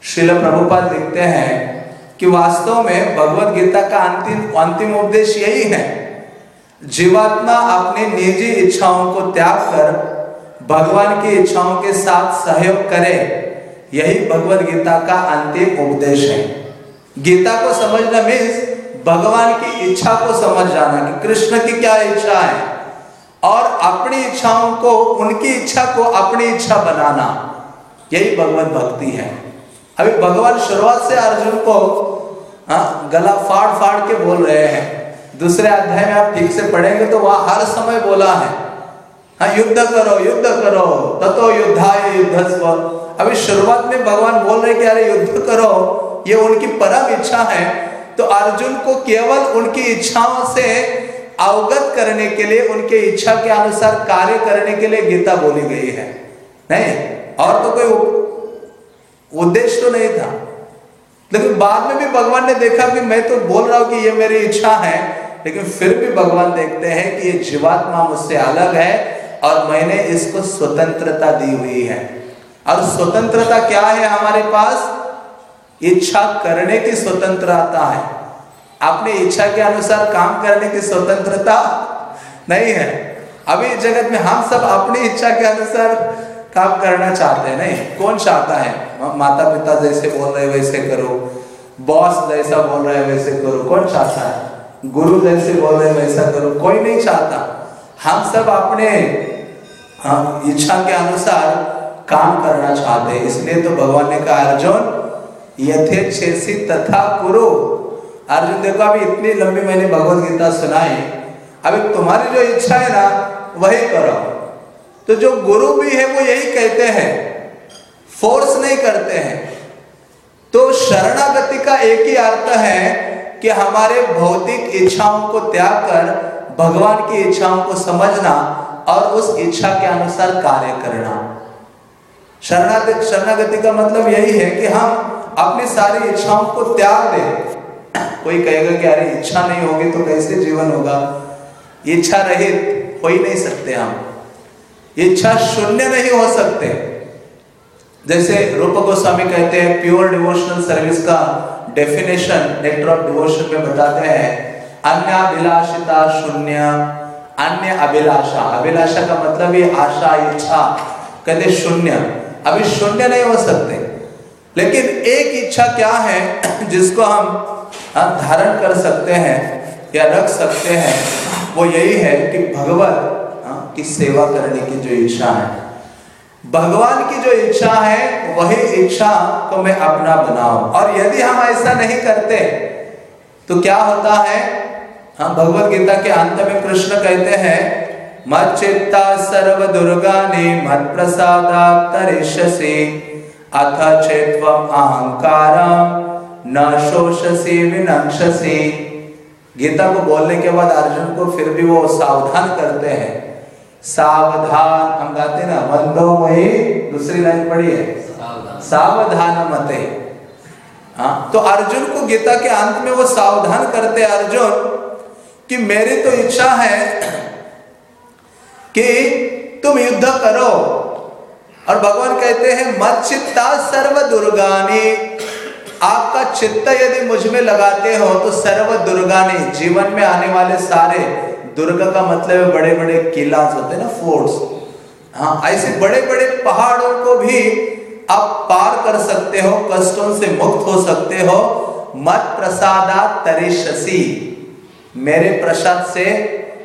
शिल प्रभुपाद लिखते हैं कि वास्तव में भगवत गीता का अंतिम अंतिम उपदेश यही है जीवात्मा अपनी निजी इच्छाओं को त्याग कर भगवान की इच्छाओं के साथ सहयोग करे यही भगवत गीता का अंतिम उपदेश है। गीता को समझना मीन्स भगवान की इच्छा को समझ जाना कि कृष्ण की क्या इच्छा है और अपनी इच्छाओं को उनकी इच्छा को अपनी इच्छा बनाना यही भगवत भक्ति है। अभी भगवान शुरुआत से अर्जुन को आ, गला फाड़ फाड़ के बोल रहे हैं। दूसरे अध्याय में आप ठीक से पढ़ेंगे तो वह हर समय बोला है। हाँ युद्ध करो युद्ध करो। ततो युद्धाय युद्ध अभी शुरुआत में भगवान बोल रहे कि, अरे, युद्ध करो। ये उनकी परम इच्छा है। तो अर्जुन को केवल उनकी इच्छाओं से अवगत करने के लिए, उनके इच्छा के अनुसार कार्य करने के लिए गीता बोली गई है। नहीं, और तो कोई उद्देश्य तो नहीं था। लेकिन बाद में भी भगवान ने देखा कि मैं तो बोल रहा हूँ कि ये मेरी इच्छा है। लेकिन फिर भी भगवान देखते हैं कि ये जीवात्मा मुझसे अलग है और मैंने इसको स्वतंत्रता दी हुई है। और स्वतंत्रता क्या है हमारे पास? इच्छा करने की स्वतंत्रता है। अपनी इच्छा के अनुसार काम करने की स्वतंत्रता नहीं है। अभी जगत में हम सब अपनी इच्छा के अनुसार काम करना चाहते हैं, नहीं। कौन चाहता है? माता पिता जैसे बोल रहे वैसे करो। बॉस जैसा बोल रहे वैसे करो। कौन चाहता है? गुरु जैसे बोले वैसा करो। कोई नहीं चाहता। हम सब अपने इच्छा के अनुसार काम करना चाहते हैं। इसलिए तो भगवान ने कहा, अर्जुन यथेच्छेसी तथा कुरु। अर्जुन, देखो, अभी इतनी लंबी मैंने भगवत गीता सुनाई। अभी तुम्हारी जो इच्छा है ना, वही करो। तो जो गुरु भी है, वो यही कहते हैं। फोर्स नहीं करते हैं। तो शरणागति का एक ही अर्थ है कि हमारे भौतिक इच्छाओं को त्याग कर भगवान की इच्छाओं को समझना और उस इच्छा के अनुसार कार्य करना। शरणागति शरणागति का मतलब यही है कि हम अपनी सारी इच्छाओं को त्याग दे। कोई कहेगा कि अरे इच्छा नहीं होगी तो कैसे जीवन होगा? इच्छा रहित हो ही नहीं सकते हम। इच्छा शून्य नहीं हो सकते। जैसे रूप गोस्वामी कहते हैं प्योर डिवोशनल सर्विस का डेफिनेशन नेटर ऑफ़ डिवोशन में बताते हैं अन्य अभिलाषिता शून्य अन्य अभिलाषा। अभिलाषा का मतलब ये आशा इच्छा कहते शून्य। अभी शून्य नहीं हो सकते। लेकिन एक इच्छा क्या है जिसको हम हाँ, धारण कर सकते हैं या रख सकते हैं वो यही है कि भगवान हाँ, की सेवा करने की जो इच्छा है। भगवान की जो इच्छा है, वही इच्छा को मैं अपना बनाऊँ। और यदि हम ऐसा नहीं करते तो क्या होता है? हम भगवत गीता के अंत में कृष्ण कहते हैं, मत चित्ता सर्व दुर्गा ने मत प्रसादा अथ चेत्व अहंकार न शोषसी, विनक्षसी। गीता को बोलने के बाद अर्जुन को फिर भी वो सावधान करते हैं। सावधान हम गाते ना बंदो वही दूसरी लाइन पढ़ी है। सावधान। मते हाँ। तो अर्जुन को गीता के अंत में वो सावधान करते अर्जुन कि मेरी तो इच्छा है कि तुम युद्ध करो। और भगवान कहते हैं मत चित्ता सर्व दुर्गानी। आपका चित्त यदि मुझमें लगाते हो तो सर्व दुर्गा जीवन में आने वाले सारे दुर्गा का मतलब है बड़े बड़े किला होते हैं ना फोर्ट्स हाँ ऐसे बड़े बड़े पहाड़ों को भी आप पार कर सकते हो कष्टों से मुक्त हो सकते हो। मत प्रसादा तरिशसी मेरे प्रसाद से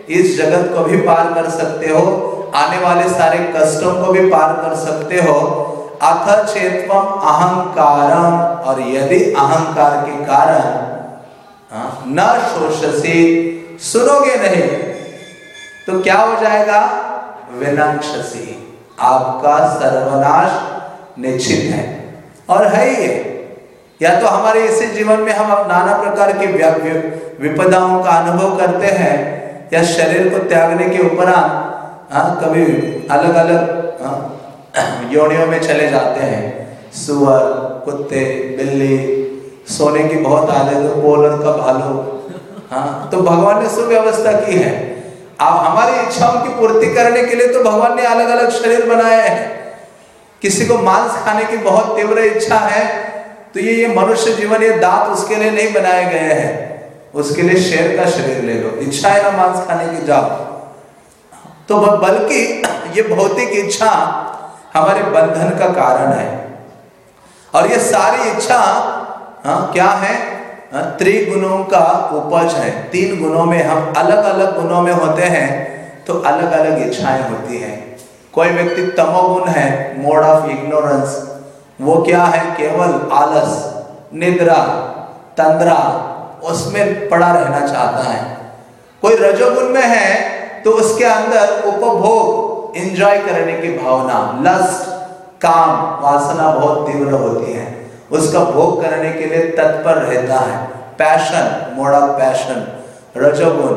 इस जगत को भी पार कर सकते हो आने वाले सारे कष्टों को भी पार कर सकते हो। अथ चेतम अहंकारम और यदि अहंकार के कारण हाँ, न शोषसी सुनोगे नहीं तो क्या हो जाएगा? विनक्षसी। आपका सर्वनाश निश्चित है। और है ये। या तो हमारे इसी जीवन में हम नाना प्रकार की विपदाओं का अनुभव करते हैं या शरीर को त्यागने के उपरांत हाँ कभी अलग अलग हाँ, योनियों में चले जाते हैं। सुअर कुत्ते बिल्ली सोने की बहुत आदत पोलन का भालू हाँ तो भगवान ने सुव्यवस्था की है। आप हमारी इच्छाओं की पूर्ति करने के लिए तो भगवान ने अलग अलग शरीर बनाए हैं। किसी को मांस खाने की बहुत तीव्र इच्छा है तो ये ये मनुष्य जीवन, ये दांत उसके लिए नहीं बनाए गए हैं। उसके लिए शेर का शरीर ले लो। इच्छा है ना मांस खाने की, जाओ। तो बल्कि ये भौतिक इच्छा हमारे बंधन का कारण है। और ये सारी इच्छा हाँ क्या है? त्रिगुणों का उपज है। तीन गुणों में हम अलग अलग गुणों में होते हैं तो अलग अलग इच्छाएँ होती हैं। कोई व्यक्ति तमोगुण है मोड ऑफ़ इग्नोरेंस वो क्या है? केवल आलस, निद्रा, तंद्रा, उसमें पड़ा रहना चाहता है। कोई रजोगुण में है तो उसके अंदर उपभोग एंजॉय करने की भावना लस्ट काम, वासना बहुत तीव्र होती है। उसका भोग करने के लिए तत्पर रहता है। पैशन मोड पैशन रजोगुण।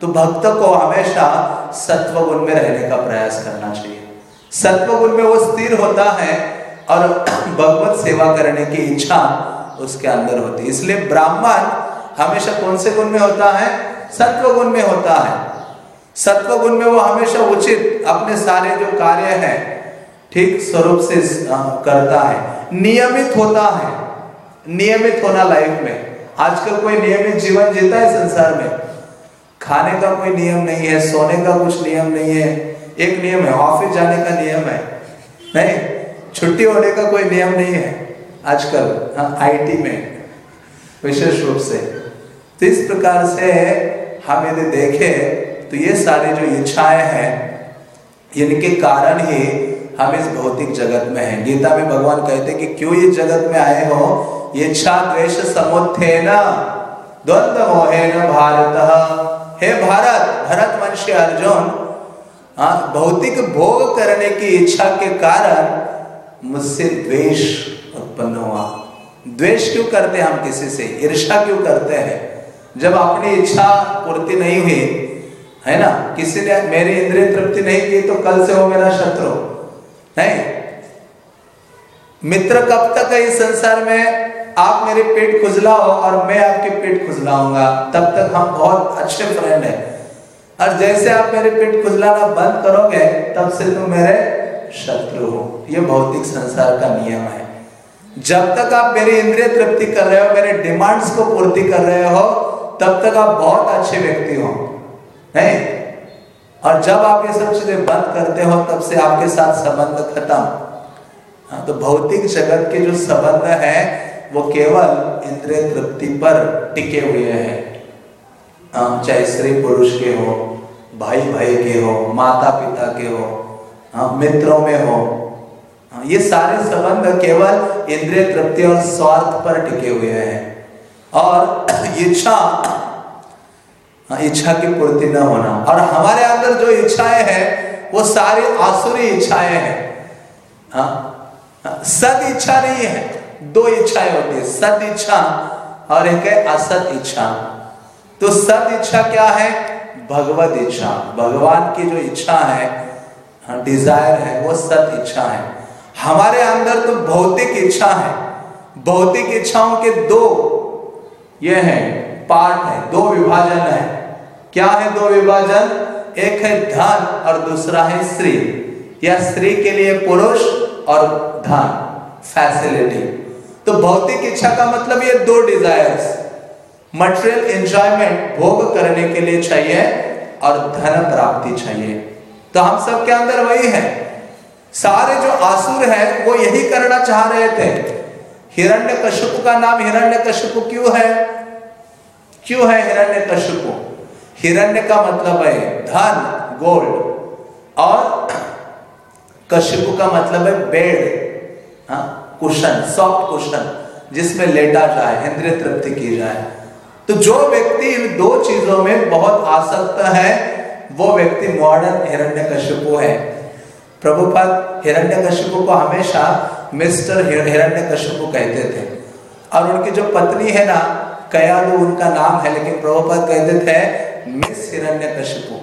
तो भक्त को हमेशा सत्व गुण में रहने का प्रयास करना चाहिए। सत्वगुण में वो स्थिर होता है और भगवत सेवा करने की इच्छा उसके अंदर होती है। इसलिए ब्राह्मण हमेशा कौन से गुण में होता है? सत्व गुण में होता है। सत्व गुण में वो हमेशा उचित, अपने सारे जो कार्य हैं, ठीक स्वरूप से करता है। नियमित होता है। नियमित होना लाइफ में। आजकल कोई नियमित जीवन जीता है संसार में? खाने का कोई नियम नहीं है, सोने का कुछ नियम नहीं है। एक नियम है, ऑफ़िस जाने का नियम है। नहीं, छुट्टी होने का कोई नियम नहीं है आजकल हाँ आईटी में, विशेष रूप से। तो इस प्रकार से हम यदि देखें तो ये सारी जो इच्छाएँ हैं, इनके कारण ही हम इस भौतिक जगत में हैं। गीता में भगवान कहते कि क्यों इस जगत में आए हो? ये इच्छा द्वेष समुत्थे न द्वंद्व मोहे न भारत। हे भारत भरत मनुष्य अर्जुन हाँ भौतिक भोग करने की इच्छा के कारण मुझसे द्वेष उत्पन्न हुआ। द्वेष क्यों करते हैं हम किसी से? ईर्षा क्यों करते हैं? जब अपनी इच्छा पूर्ति नहीं हुई, है ना? किसी ने मेरी इंद्रिय तृप्ति नहीं की तो कल से वो मेरा शत्रु। नहीं मित्र, कब तक है इस संसार में? आप मेरी पेट खुजलाओ और मैं आपके पेट खुजलाऊँगा। तब तक हम बहुत अच्छे फ्रेंड हैं। और जैसे आप मेरे पेट खुजलाना बंद करोगे, तब से तुम मेरे शत्रु हो। ये भौतिक संसार का नियम है। जब तक आप मेरी इंद्रिय तृप्ति कर रहे हो, मेरे डिमांड्स को पूर्ति कर रहे हो, तब तक आप बहुत अच्छे व्यक्ति हो। है? और जब आप ये सब चीज़ें बंद करते हो तब से आपके साथ संबंध खत्म। हाँ तो भौतिक जगत के जो संबंध है वो केवल इंद्रिय तृप्ति पर टिके हुए हैं। हाँ, चाहे स्त्री पुरुष के हो भाई भाई के हो माता पिता के हो हाँ, मित्रों में हो हाँ, ये सारे संबंध केवल इंद्रिय तृप्ति और स्वार्थ पर टिके हुए हैं। और इच्छा इच्छा की पूर्ति न होना। और हमारे अंदर जो इच्छाएँ हैं वो सारी आसुरी इच्छाएँ हैं। हाँ, हाँ, सद इच्छा नहीं है दो इच्छाएँ होती है सद इच्छा और एक है असत इच्छा। तो सद इच्छा क्या है? भगवत इच्छा। भगवान की जो इच्छा है डिज़ायर है वो सत इच्छा है। हमारे अंदर तो भौतिक इच्छा है। भौतिक इच्छाओं के दो ये हैं। पार्ट है, दो विभाजन है। क्या है दो विभाजन? एक है धन और दूसरा है स्त्री। या स्त्री के लिए पुरुष और धन फैसिलिटी तो भौतिक इच्छा का मतलब ये दो डिजायर्स मटेरियल एंजॉयमेंट भोग करने के लिए चाहिए और धन प्राप्ति चाहिए। तो हम सब के अंदर वही है। सारे जो आसुर है, वो यही करना चाह रहे थे। हिरण्य का नाम हिरण्य क्यों है? क्यों है हिरण्य कश्यप हिरण्य का मतलब है धन गोल्ड और कश्यप का मतलब है बेड कुशन सॉफ्ट कुशन जिसमें लेटा जाए, इंद्रिय तृप्ति की जाए। तो जो व्यक्ति इन दो चीज़ों में बहुत आसक्त है, वो व्यक्ति मॉडर्न हिरण्य कश्यपु है। प्रभुपद, हिरण्य कश्यपु को हमेशा मिस्टर हिरण्य कश्यपु कहते थे। और उनकी जो पत्नी है ना कयालु उनका नाम है, लेकिन प्रभुपद कहते थे मिस हिरण्य कश्यपु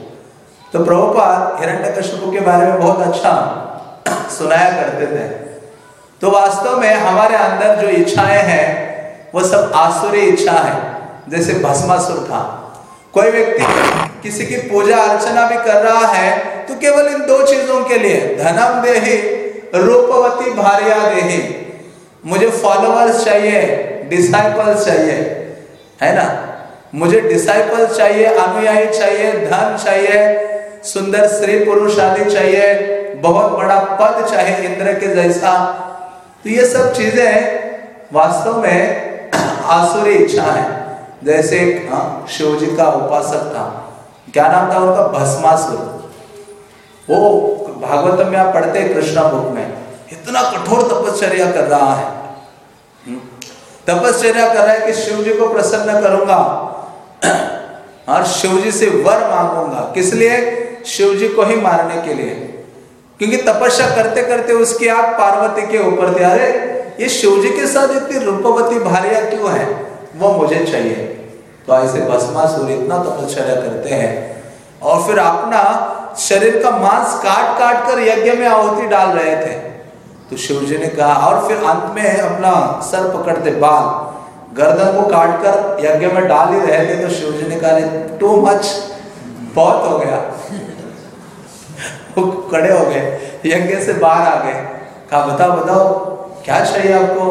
तो प्रभुपाद हिरण्य कश्यपु के बारे में बहुत अच्छा सुनाया करते थे। तो वास्तव में हमारे अंदर जो इच्छाएँ हैं, वो सब आसुरी इच्छा है, जैसे भस्मासुर था। कोई व्यक्ति किसी की पूजा अर्चना भी कर रहा है तो केवल इन दो चीज़ों के लिए, धनम देही, रूपवती भारिया देही। मुझे फॉलोअर्स चाहिए डिसाइपल्स चाहिए। है ना? मुझे डिसाइपल चाहिए अनुयायी चाहिए धन चाहिए सुंदर स्त्री पुरुष आदि चाहिए बहुत बड़ा पद चाहिए इंद्र के जैसा। तो ये सब चीज़ें वास्तव में आसुरी इच्छा है। जैसे हाँ, शिव जी का उपासक था। क्या नाम था उनका? भस्मासुर। वो भागवतम में आप पढ़ते कृष्णा बुक में। इतना कठोर तपस्या कर रहा है। तपस्या कर रहा है कि शिव जी को प्रसन्न करूँगा। और शिव जी से वर मांगूँगा। किस लिए? शिव जी को ही मारने के लिए। क्योंकि तपस्या करते करते उसकी आग पार्वती के ऊपर थी। अरे, ये शिव जी के साथ इतनी रूपवती भारिया क्यों है? वो मुझे चाहिए। तो ऐसे भस्मासुर इतना तपस्या करते हैं। और फिर अपना शरीर का मांस काट काट कर यज्ञ में आहुति डाल रहे थे। तो शिव जी ने कहा, और फिर अंत में अपना सर पकड़ते बाल, गर्दन को काट कर यज्ञ में डाल ही रहे थे तो शिव जी ने कहा टू मच बहुत हो गया। वो हो गए, यज्ञ से बाहर आ गए। कहा, बताओ बताओ, क्या चाहिए आपको?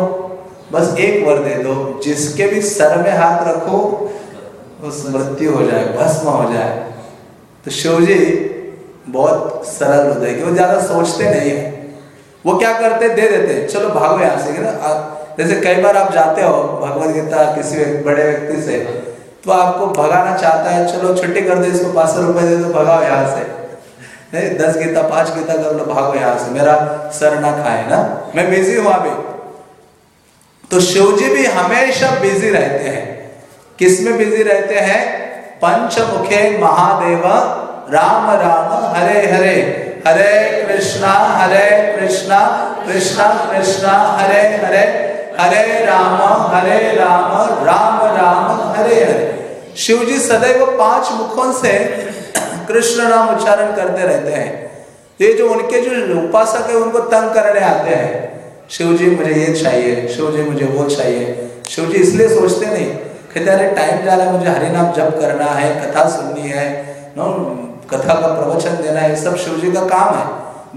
बस एक वर दे दो, जिसके भी सर में हाथ रखो उस मृत्यु हो जाए, भस्म हो जाए। तो शिव जी बहुत सरल हृदय के वो ज़्यादा सोचते नहीं है। वो क्या करते, दे देते। चलो भागो यहाँ से ना? जैसे कई बार आप जाते हो, भगवत गीता किसी बड़े व्यक्ति से तो आपको भगाना चाहता है, चलो छुट्टी कर दे इसको, पाँच सौ रुपए दे दो, भगाओ यहाँ से। नहीं, दस गीता, पाँच गीता कर लो, भागो यहाँ से। मेरा सर ना खाए, ना? मैं बिज़ी हूँ अभी। तो शिव जी भी हमेशा बिज़ी रहते हैं। किसमें बिज़ी रहते हैं? पंचमुखे महादेव, राम राम, हरे हरे। हरे कृष्णा हरे कृष्णा कृष्णा कृष्णा, हरे हरे हरे राम हरे राम राम राम, हरे हरे। शिव जी सदैव पाँच मुखों से कृष्ण नाम उच्चारण करते रहते हैं। ये जो उनके जो उपासक है, उनको तंग करने आते हैं। शिव जी मुझे ये चाहिए शिव जी मुझे वो चाहिए। शिव जी इसलिए सोचते नहीं, कहते, अरे टाइम जा रहा है, मुझे हरि नाम जप करना है, कथा सुननी है। नो कथा का प्रवचन देना है सब शिव जी का काम है।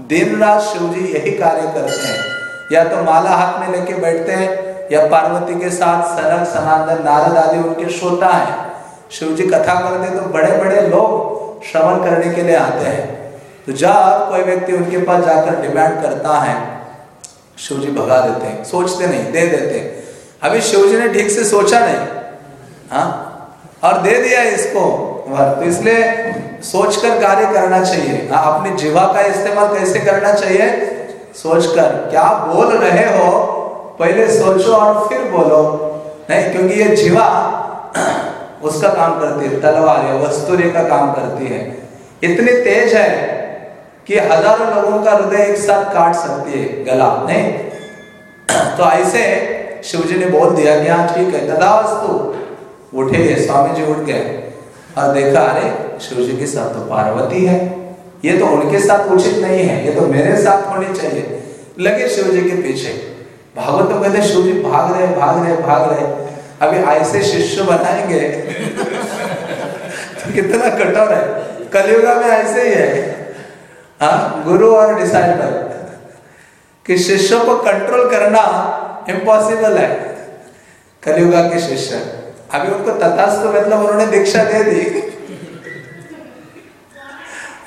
दिन रात शिव जी यही कार्य करते हैं। या तो माला हाथ में लेके बैठते हैं, या पार्वती के साथ सनक सनातन, नारद आदि उनके श्रोता है। शिव जी कथा करते तो बड़े बड़े लोग श्रवण करने के लिए आते हैं। तो जब कोई व्यक्ति उनके पास जाकर डिमांड करता है शिव जी भगा देते हैं। सोचते नहीं, दे देते अभी शिव जी ने ठीक से सोचा नहीं। हाँ? और दे दिया इसको। तो इसलिए सोचकर कार्य करना चाहिए। अपने जीवा का इस्तेमाल कैसे करना चाहिए? सोचकर। क्या बोल रहे हो? पहले सोचो और फिर बोलो। नहीं, क्योंकि ये जीवा उसका काम करती है, तलवार या वस्तुरे का काम करती है। इतनी तेज है कि हज़ारों लोगों का हृदय एक साथ काट सकती है, गला। नहीं? तो ऐसे शिव जी ने बोल दिया कि हाँ ठीक है तदा वस्तु उठे स्वामी जी उठ गए और देखा, अरे शिव जी के साथ? तो पार्वती है। ये तो उनके साथ उचित नहीं है, ये तो मेरे साथ होनी चाहिए। लगे शिव जी के पीछे। भागवत तो कहते शिव जी, भाग रहे भाग रहे भाग रहे। अभी ऐसे शिष्य बनाएँगे तो कितना कठोर है। कलयुगा में ऐसे ही है। हाँ गुरु और डिसाइपल कि शिष्यों को कंट्रोल करना इम्पॉसिबल है। कलयुगा के शिष्य। अभी उनको तथास्तु मतलब उन्होंने दीक्षा दे दी।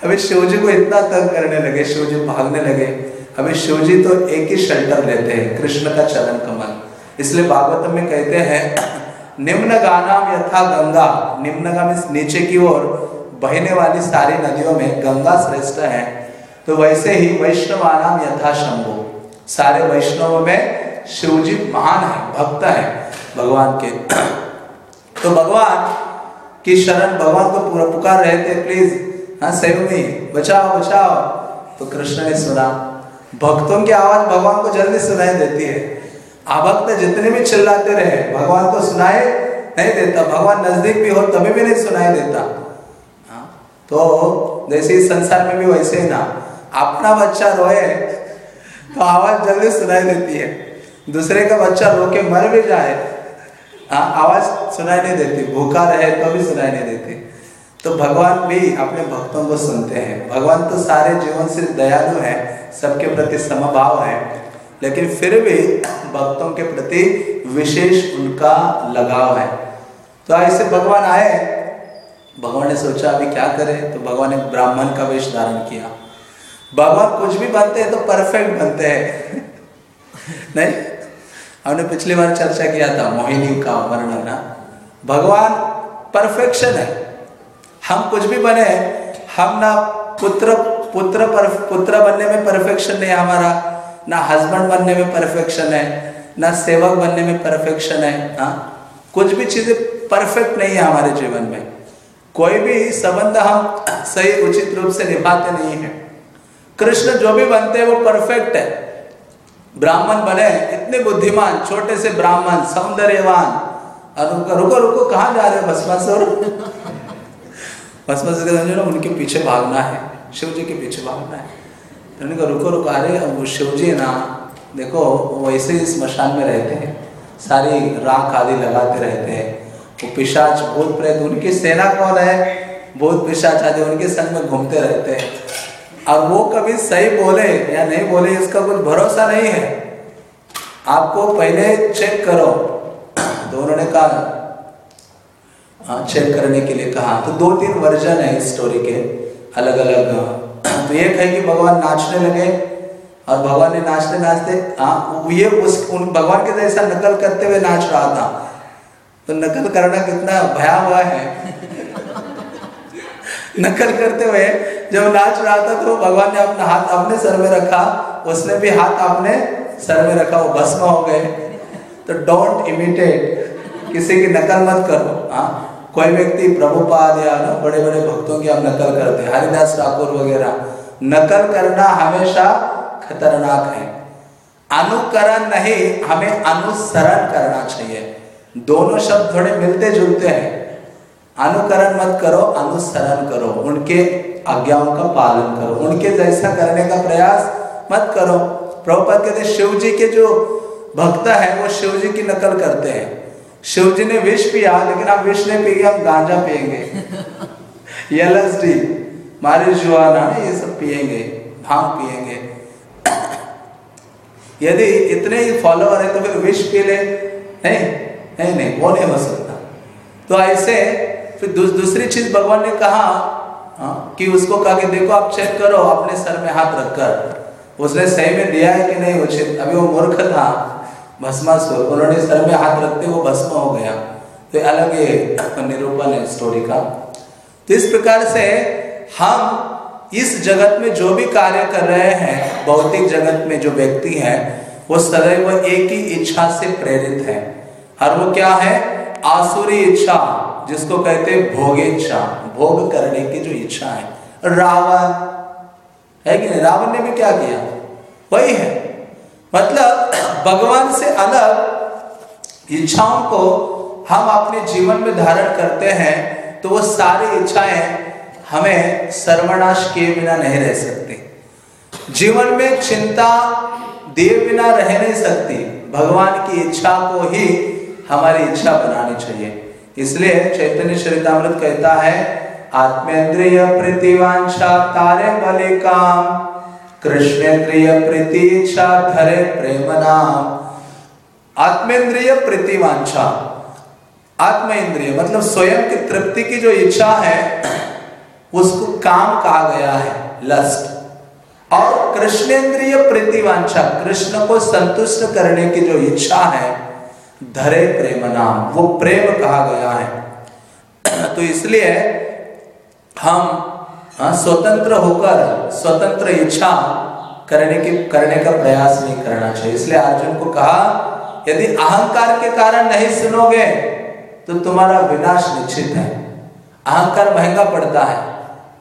अभी शिवजी को इतना तंग करने लगे, शिवजी भागने लगे। अभी शिवजी तो एक ही शेल्टर लेते हैं, कृष्ण का चरण कमल। इसलिए भागवत में कहते हैं, निम्न गानाम यथा गंगा। निम्न नीचे की ओर बहने वाली सारी नदियों में गंगा श्रेष्ठ है। तो वैसे ही वैष्णवानाम यथा शंभु। सारे वैष्णव में शिवजी महान है, भक्त है भगवान के। तो भगवान की शरण, भगवान को पूरा पुकार रहे थे प्लीज़ हाँ सेव में बचाओ बचाओ। तो कृष्ण ने सुना भक्तों की आवाज़ भगवान को जल्दी सुनाई देती है। अभक्त जितने भी चिल्लाते रहे भगवान को सुनाए नहीं देता। भगवान नज़दीक भी हो तभी भी नहीं सुनाई देता। हाँ, तो जैसे इस संसार में भी वैसे ही ना। अपना बच्चा रोए तो आवाज़ जल्दी सुनाई देती है। दूसरे का बच्चा रो के मर भी जाए हाँ आवाज़ सुनाई नहीं देती। भूखा रहे तो भी सुनाई नहीं देती। तो भगवान भी अपने भक्तों को सुनते हैं। भगवान तो सारे जीवन से दयालु है, सबके प्रति समभाव है, लेकिन फिर भी भक्तों के प्रति विशेष उनका लगाव है। तो ऐसे भगवान आए, भगवान ने सोचा अभी क्या करें तो भगवान ने ब्राह्मण का वेश धारण किया। भगवान कुछ भी बनते हैं तो परफेक्ट बनते हैं। नहीं? हमने पिछली बार चर्चा किया था मोहिनी का वर्णन ना भगवान परफेक्शन है। हम कुछ भी बने, हम ना पुत्र पुत्र पर, पुत्र बनने में परफेक्शन नहीं हमारा, ना हस्बैंड बनने में परफेक्शन है, ना सेवक बनने में परफेक्शन है हाँ? कुछ भी चीज़ें परफेक्ट नहीं है हमारे जीवन में। कोई भी संबंध हम सही, उचित रूप से निभाते नहीं है। कृष्ण जो भी बनते हैं वो परफेक्ट है। ब्राह्मण बने, इतने बुद्धिमान, छोटे से ब्राह्मण, सौंदर्यवान। और रुको रुको, कहाँ जा रहे हो? भस्मासुर भस्मासुर उनके पीछे भागना है शिव जी के पीछे भागना है। तो उन्होंने कहा, रुको रुको, अरे, वो शिव जी ना, देखो वैसे ही स्मशान में रहते हैं, सारी राख आदि लगाते रहते हैं। वो पिशाच भूत प्रेत उनकी सेना कौन है? भूत पिशाच आदि, उनके संग में घूमते रहते हैं। और वो कभी सही बोले या नहीं बोले, इसका कुछ भरोसा नहीं है। आपको पहले चेक करो। तो उन्होंने कहा चेक करने के लिए कहा। तो दो तीन वर्जन है इस स्टोरी के अलग अलग तो एक है कि भगवान नाचने लगे और भगवान ने नाचते नाचते हाँ ये उस, उन भगवान के जैसा नकल करते हुए नाच रहा था। तो नकल करना कितना भयावह है। नकल करते हुए जब नाच रहा था तो भगवान ने अपना हाथ अपने सर में रखा, उसने भी हाथ अपने सर में रखा, वो भस्म हो गए। तो डोंट इमिटेट किसी की नकल मत करो हाँ। कोई व्यक्ति प्रभुपाद या ना बड़े बड़े भक्तों की हम नकल करते हैं। हरिदास ठाकुर वगैरह। नकल करना हमेशा खतरनाक है। अनुकरण नहीं, हमें अनुसरण करना चाहिए। दोनों शब्द थोड़े मिलते जुलते हैं। अनुकरण मत करो, अनुसरण करो। उनके आज्ञाओं का पालन करो। उनके जैसा करने का प्रयास मत करो। प्रभुपद कहते शिव जी के जो भक्त है, वो शिव जी की नकल करते हैं। शिव जी ने विष पिया लेकिन आप विष नहीं पिएँगे हम गांजा पिएँगे। एलएसडी मारे जुआना ये सब पिएँगे भाँग पिएँगे। यदि इतने ही फॉलोअर है तो फिर विष पी ले। नहीं नहीं नहीं वो नहीं हो सकता। तो ऐसे फिर दू, दूसरी चीज़ भगवान ने कहा हाँ, कि उसको कहा कि देखो आप चेक करो अपने सर में हाथ रखकर। उसने सही में दिया है कि नहीं उचित अभी वो मूर्ख था। भस्मासुर उन्होंने सर में हाथ रखते वो भस्म हो गया। तो अलग निरूपण है स्टोरी का। तो इस प्रकार से हम इस जगत में जो भी कार्य कर रहे हैं, भौतिक जगत में जो व्यक्ति है, वो सदैव एक ही इच्छा से प्रेरित है। और वो क्या है? आसुरी इच्छा, जिसको कहते हैं भोग इच्छा भोग करने की जो इच्छा है। रावण। है कि नहीं? रावण ने भी क्या किया? वही है। मतलब भगवान से अलग इच्छाओं को हम अपने जीवन में धारण करते हैं तो वो सारी इच्छाएँ हमें सर्वनाश किए बिना नहीं रह सकती। जीवन में चिंता दिए बिना रह नहीं सकती। भगवान की इच्छा को ही हमारी इच्छा बनानी चाहिए। इसलिए चैतन्य चरितमृत कहता है, आत्मेन्द्रिय प्रीतिवांशा तारे बले काम कृष्णेन्द्रिय प्रीति इच्छा धरे प्रेम नाम आत्मेंद्रिय प्रीतिवांछा आत्म इंद्रिय मतलब स्वयं की तृप्ति की जो इच्छा है, उसको काम कहा गया है, लस्ट। और कृष्णेंद्रिय प्रीतिवांछा कृष्ण को संतुष्ट करने की जो इच्छा है, धरे प्रेम नाम वो प्रेम कहा गया है। तो इसलिए हम हाँ, स्वतंत्र होकर स्वतंत्र इच्छा करने की करने का प्रयास नहीं करना चाहिए। इसलिए अर्जुन को कहा यदि अहंकार के कारण नहीं सुनोगे तो तुम्हारा विनाश निश्चित है। अहंकार महँगा पड़ता है।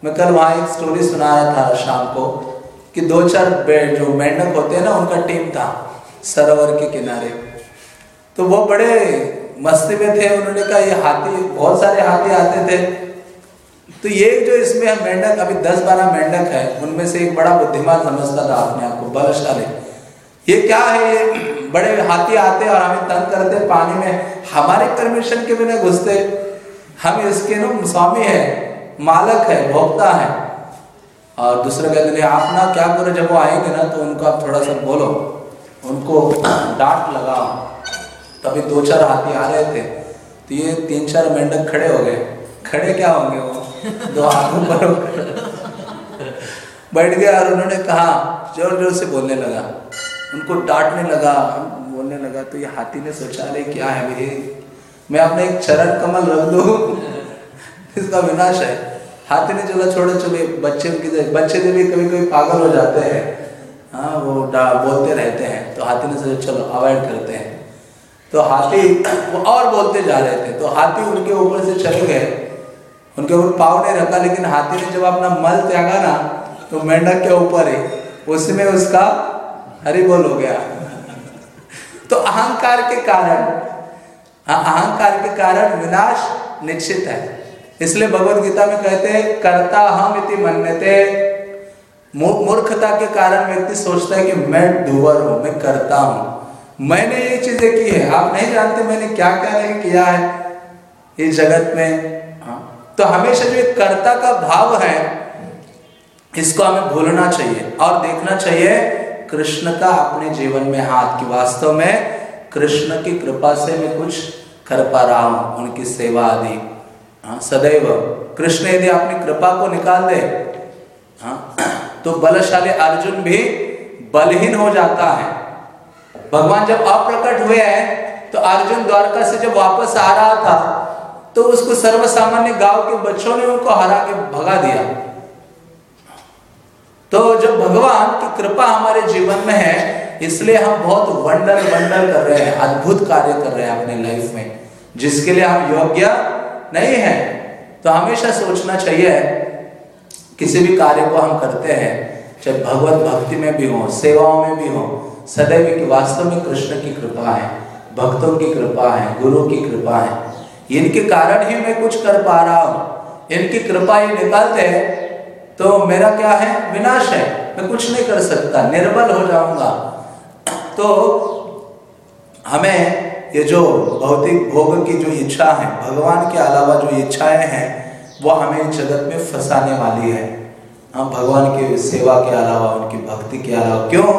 मैं कल वहाँ एक स्टोरी सुनाया था शाम को कि दो चार जो मेंढक होते हैं ना उनका टीम था सरोवर के किनारे। तो वो बड़े मस्ती में थे उन्होंने कहा ये हाथी बहुत सारे हाथी आते थे। तो ये जो इसमें हम मेंढक, अभी दस बारह मेंढक है, उनमें से एक बड़ा बुद्धिमान समझता था अपने आप को, बलशाली। ये क्या है, ये बड़े हाथी आते और हमें तंग करते, पानी में हमारे परमिशन के बिना घुसते। हम इसके ना स्वामी है, मालक है, भोक्ता है। और दूसरा कहते नहीं आप ना क्या करो, जब वो आएँगे ना तो उनको आप थोड़ा सा बोलो। उनको डांट लगाओ। तभी दो चार हाथी आ रहे थे। तो ये तीन चार मेंढक खड़े हो गए। खड़े क्या होंगे वो? दो हाथों पर बैठ गया और उन्होंने कहा, ज़ोर ज़ोर से बोलने लगा। उनको डांटने लगा बोलने लगा तो ये हाथी ने सोचा, अरे क्या है भाई? मैं अपने एक चरण कमल रख दू? इसका विनाश है। हाथी ने चला छोड़ो, चलो बच्चे उनकी बच्चे भी कभी कभी पागल हो जाते हैं। हाँ वो बोलते रहते हैं। तो हाथी ने सोचा, चलो, अवॉइड करते हैं। तो हाथी वो और बोलते जा रहे थे। तो हाथी उनके ऊपर से चले गए। उनके ऊपर पाव नहीं रखा लेकिन हाथी ने जब अपना मल त्यागा ना तो मेंढक के ऊपर ही। उसमें उसका हरि बोल हो गया। तो अहंकार के कारण हाँ, अहंकार के कारण विनाश निश्चित है। इसलिए भगवत गीता में कहते हैं कर्ता हम इति मन्यते। मूर्खता के कारण व्यक्ति सोचता है कि मैं डूबर हूँ मैं करता हूँ। मैंने ये चीज़ें की है। आप नहीं जानते मैंने क्या क्या नहीं किया है। इस जगत में। तो हमेशा जो एक कर्ता का भाव है, इसको हमें भूलना चाहिए और देखना चाहिए कृष्ण का अपने जीवन में हाथ की वास्तव में कृष्ण की कृपा से मैं कुछ कर पा रहा हूँ, उनकी सेवा आदि। हाँ सदैव। कृष्ण यदि अपनी कृपा को निकाल दे हाँ तो बलशाली अर्जुन भी बलहीन हो जाता है। भगवान जब अप्रकट हुए हैं तो अर्जुन द्वारका से जब वापस आ रहा था तो उसको सर्वसामान्य गाँव के बच्चों ने उनको हरा के भगा दिया। तो जब भगवान की कृपा हमारे जीवन में है, इसलिए हम बहुत वंडर वंडर कर रहे हैं, अद्भुत कार्य कर रहे हैं अपने लाइफ में, जिसके लिए हम योग्य नहीं है। तो हमेशा सोचना चाहिए, किसी भी कार्य को हम करते हैं, चाहे भगवत भक्ति में भी हो, सेवाओं में भी हो, सदैव वास्तव में कृष्ण की कृपा है, भक्तों की कृपा है गुरु की कृपा है। इनके कारण ही मैं कुछ कर पा रहा हूँ। इनकी कृपा ये निकालते हैं तो मेरा क्या है? विनाश है। मैं कुछ नहीं कर सकता, निर्बल हो जाऊँगा। तो हमें ये जो भौतिक भोग की जो इच्छा है, भगवान के अलावा जो इच्छाएँ हैं, वो हमें जगत में फंसाने वाली है। हम भगवान की सेवा के अलावा, उनकी भक्ति के अलावा क्यों?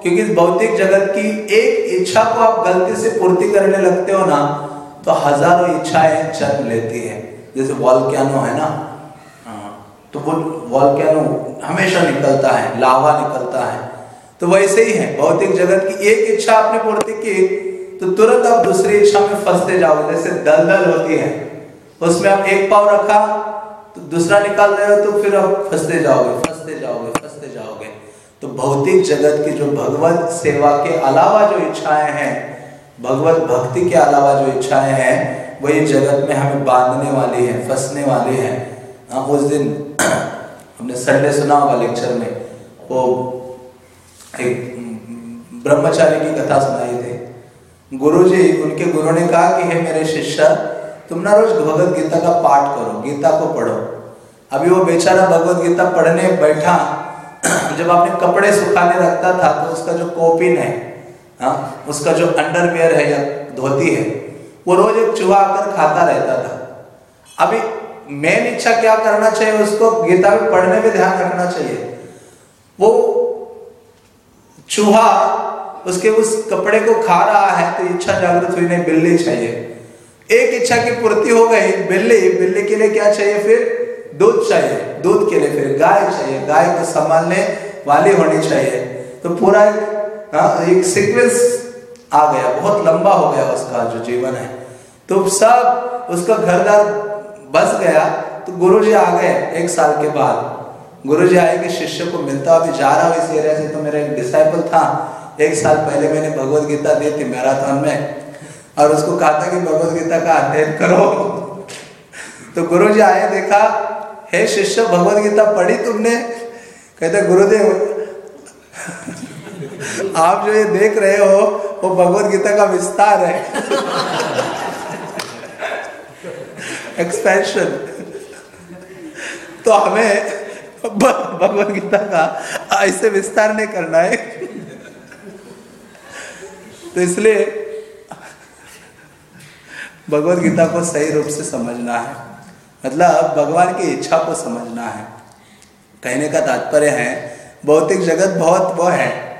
क्योंकि भौतिक जगत की एक इच्छा को आप गलती से पूर्ति करने लगते हो ना तो हज़ारों इच्छाएँ जन्म लेती है। जैसे वॉल्क्यानो है ना? तो वो वॉल्केनो हमेशा निकलता है लावा निकलता है। तो वैसे ही है भौतिक जगत की एक इच्छा आपने पूर्ति की तो तुरंत आप दूसरी इच्छा में फंसते जाओगे जैसे दलदल होती है। उसमें आप एक पाव रखा तो दूसरा निकाल रहे हो तो फिर आप फंसते जाओगे फंसते जाओगे फंसते जाओगे। तो भौतिक जगत की जो भगवत सेवा के अलावा जो इच्छाएँ हैं भगवत भक्ति के अलावा जो इच्छाएँ हैं वही जगत में हमें बांधने वाली है, फंसने वाली है। हाँ उस दिन हमने संडे सुना होगा लेक्चर में, वो एक ब्रह्मचारी की कथा सुनाई थी। गुरु जी उनके गुरु ने कहा कि, हे मेरे शिष्य, तुम ना रोज भगवत गीता का पाठ करो, गीता को पढ़ो। अभी वो बेचारा भगवत गीता पढ़ने बैठा, जब अपने कपड़े सुखाने रखता था तो उसका जो कॉपिन है हाँ उसका जो अंडरवेयर है या धोती है वो रोज एक चूहा आकर खाता रहता था। अभी मेन इच्छा क्या करना चाहिए उसको? गीता में पढ़ने में ध्यान रखना चाहिए। वो चूहा उसके उस कपड़े को खा रहा है तो इच्छा जागृत हुई नहीं बिल्ली चाहिए। एक इच्छा की पूर्ति हो गई बिल्ली बिल्ली के लिए क्या चाहिए फिर? दूध चाहिए दूध के लिए फिर गाय चाहिए गाय को संभालने वाली होनी चाहिए। तो पूरा हाँ, एक सीक्वेंस आ गया, बहुत लंबा हो गया उसका जो जीवन है। तो सब उसका घरदार बस गया तो गुरु जी आ गए एक साल के बाद। गुरु जी आए कि शिष्य को मिलता, अभी जा रहा हूँ इस एरिया से तो मेरा एक डिसाइपल था। एक साल पहले मैंने भगवत गीता दी थी मैराथन में। और उसको कहा था कि भगवत गीता का अध्ययन करो। तो गुरु जी आए, देखा, हे शिष्य, भगवत गीता पढ़ी तुमने? कहते, गुरुदेव आप जो ये देख रहे हो, वो भगवत गीता का विस्तार है। एक्सपेंशन तो हमें भगवत गीता का ऐसे विस्तार नहीं करना है। तो इसलिए भगवत गीता को सही रूप से समझना है। मतलब भगवान की इच्छा को समझना है। कहने का तात्पर्य है, भौतिक जगत बहुत वो है।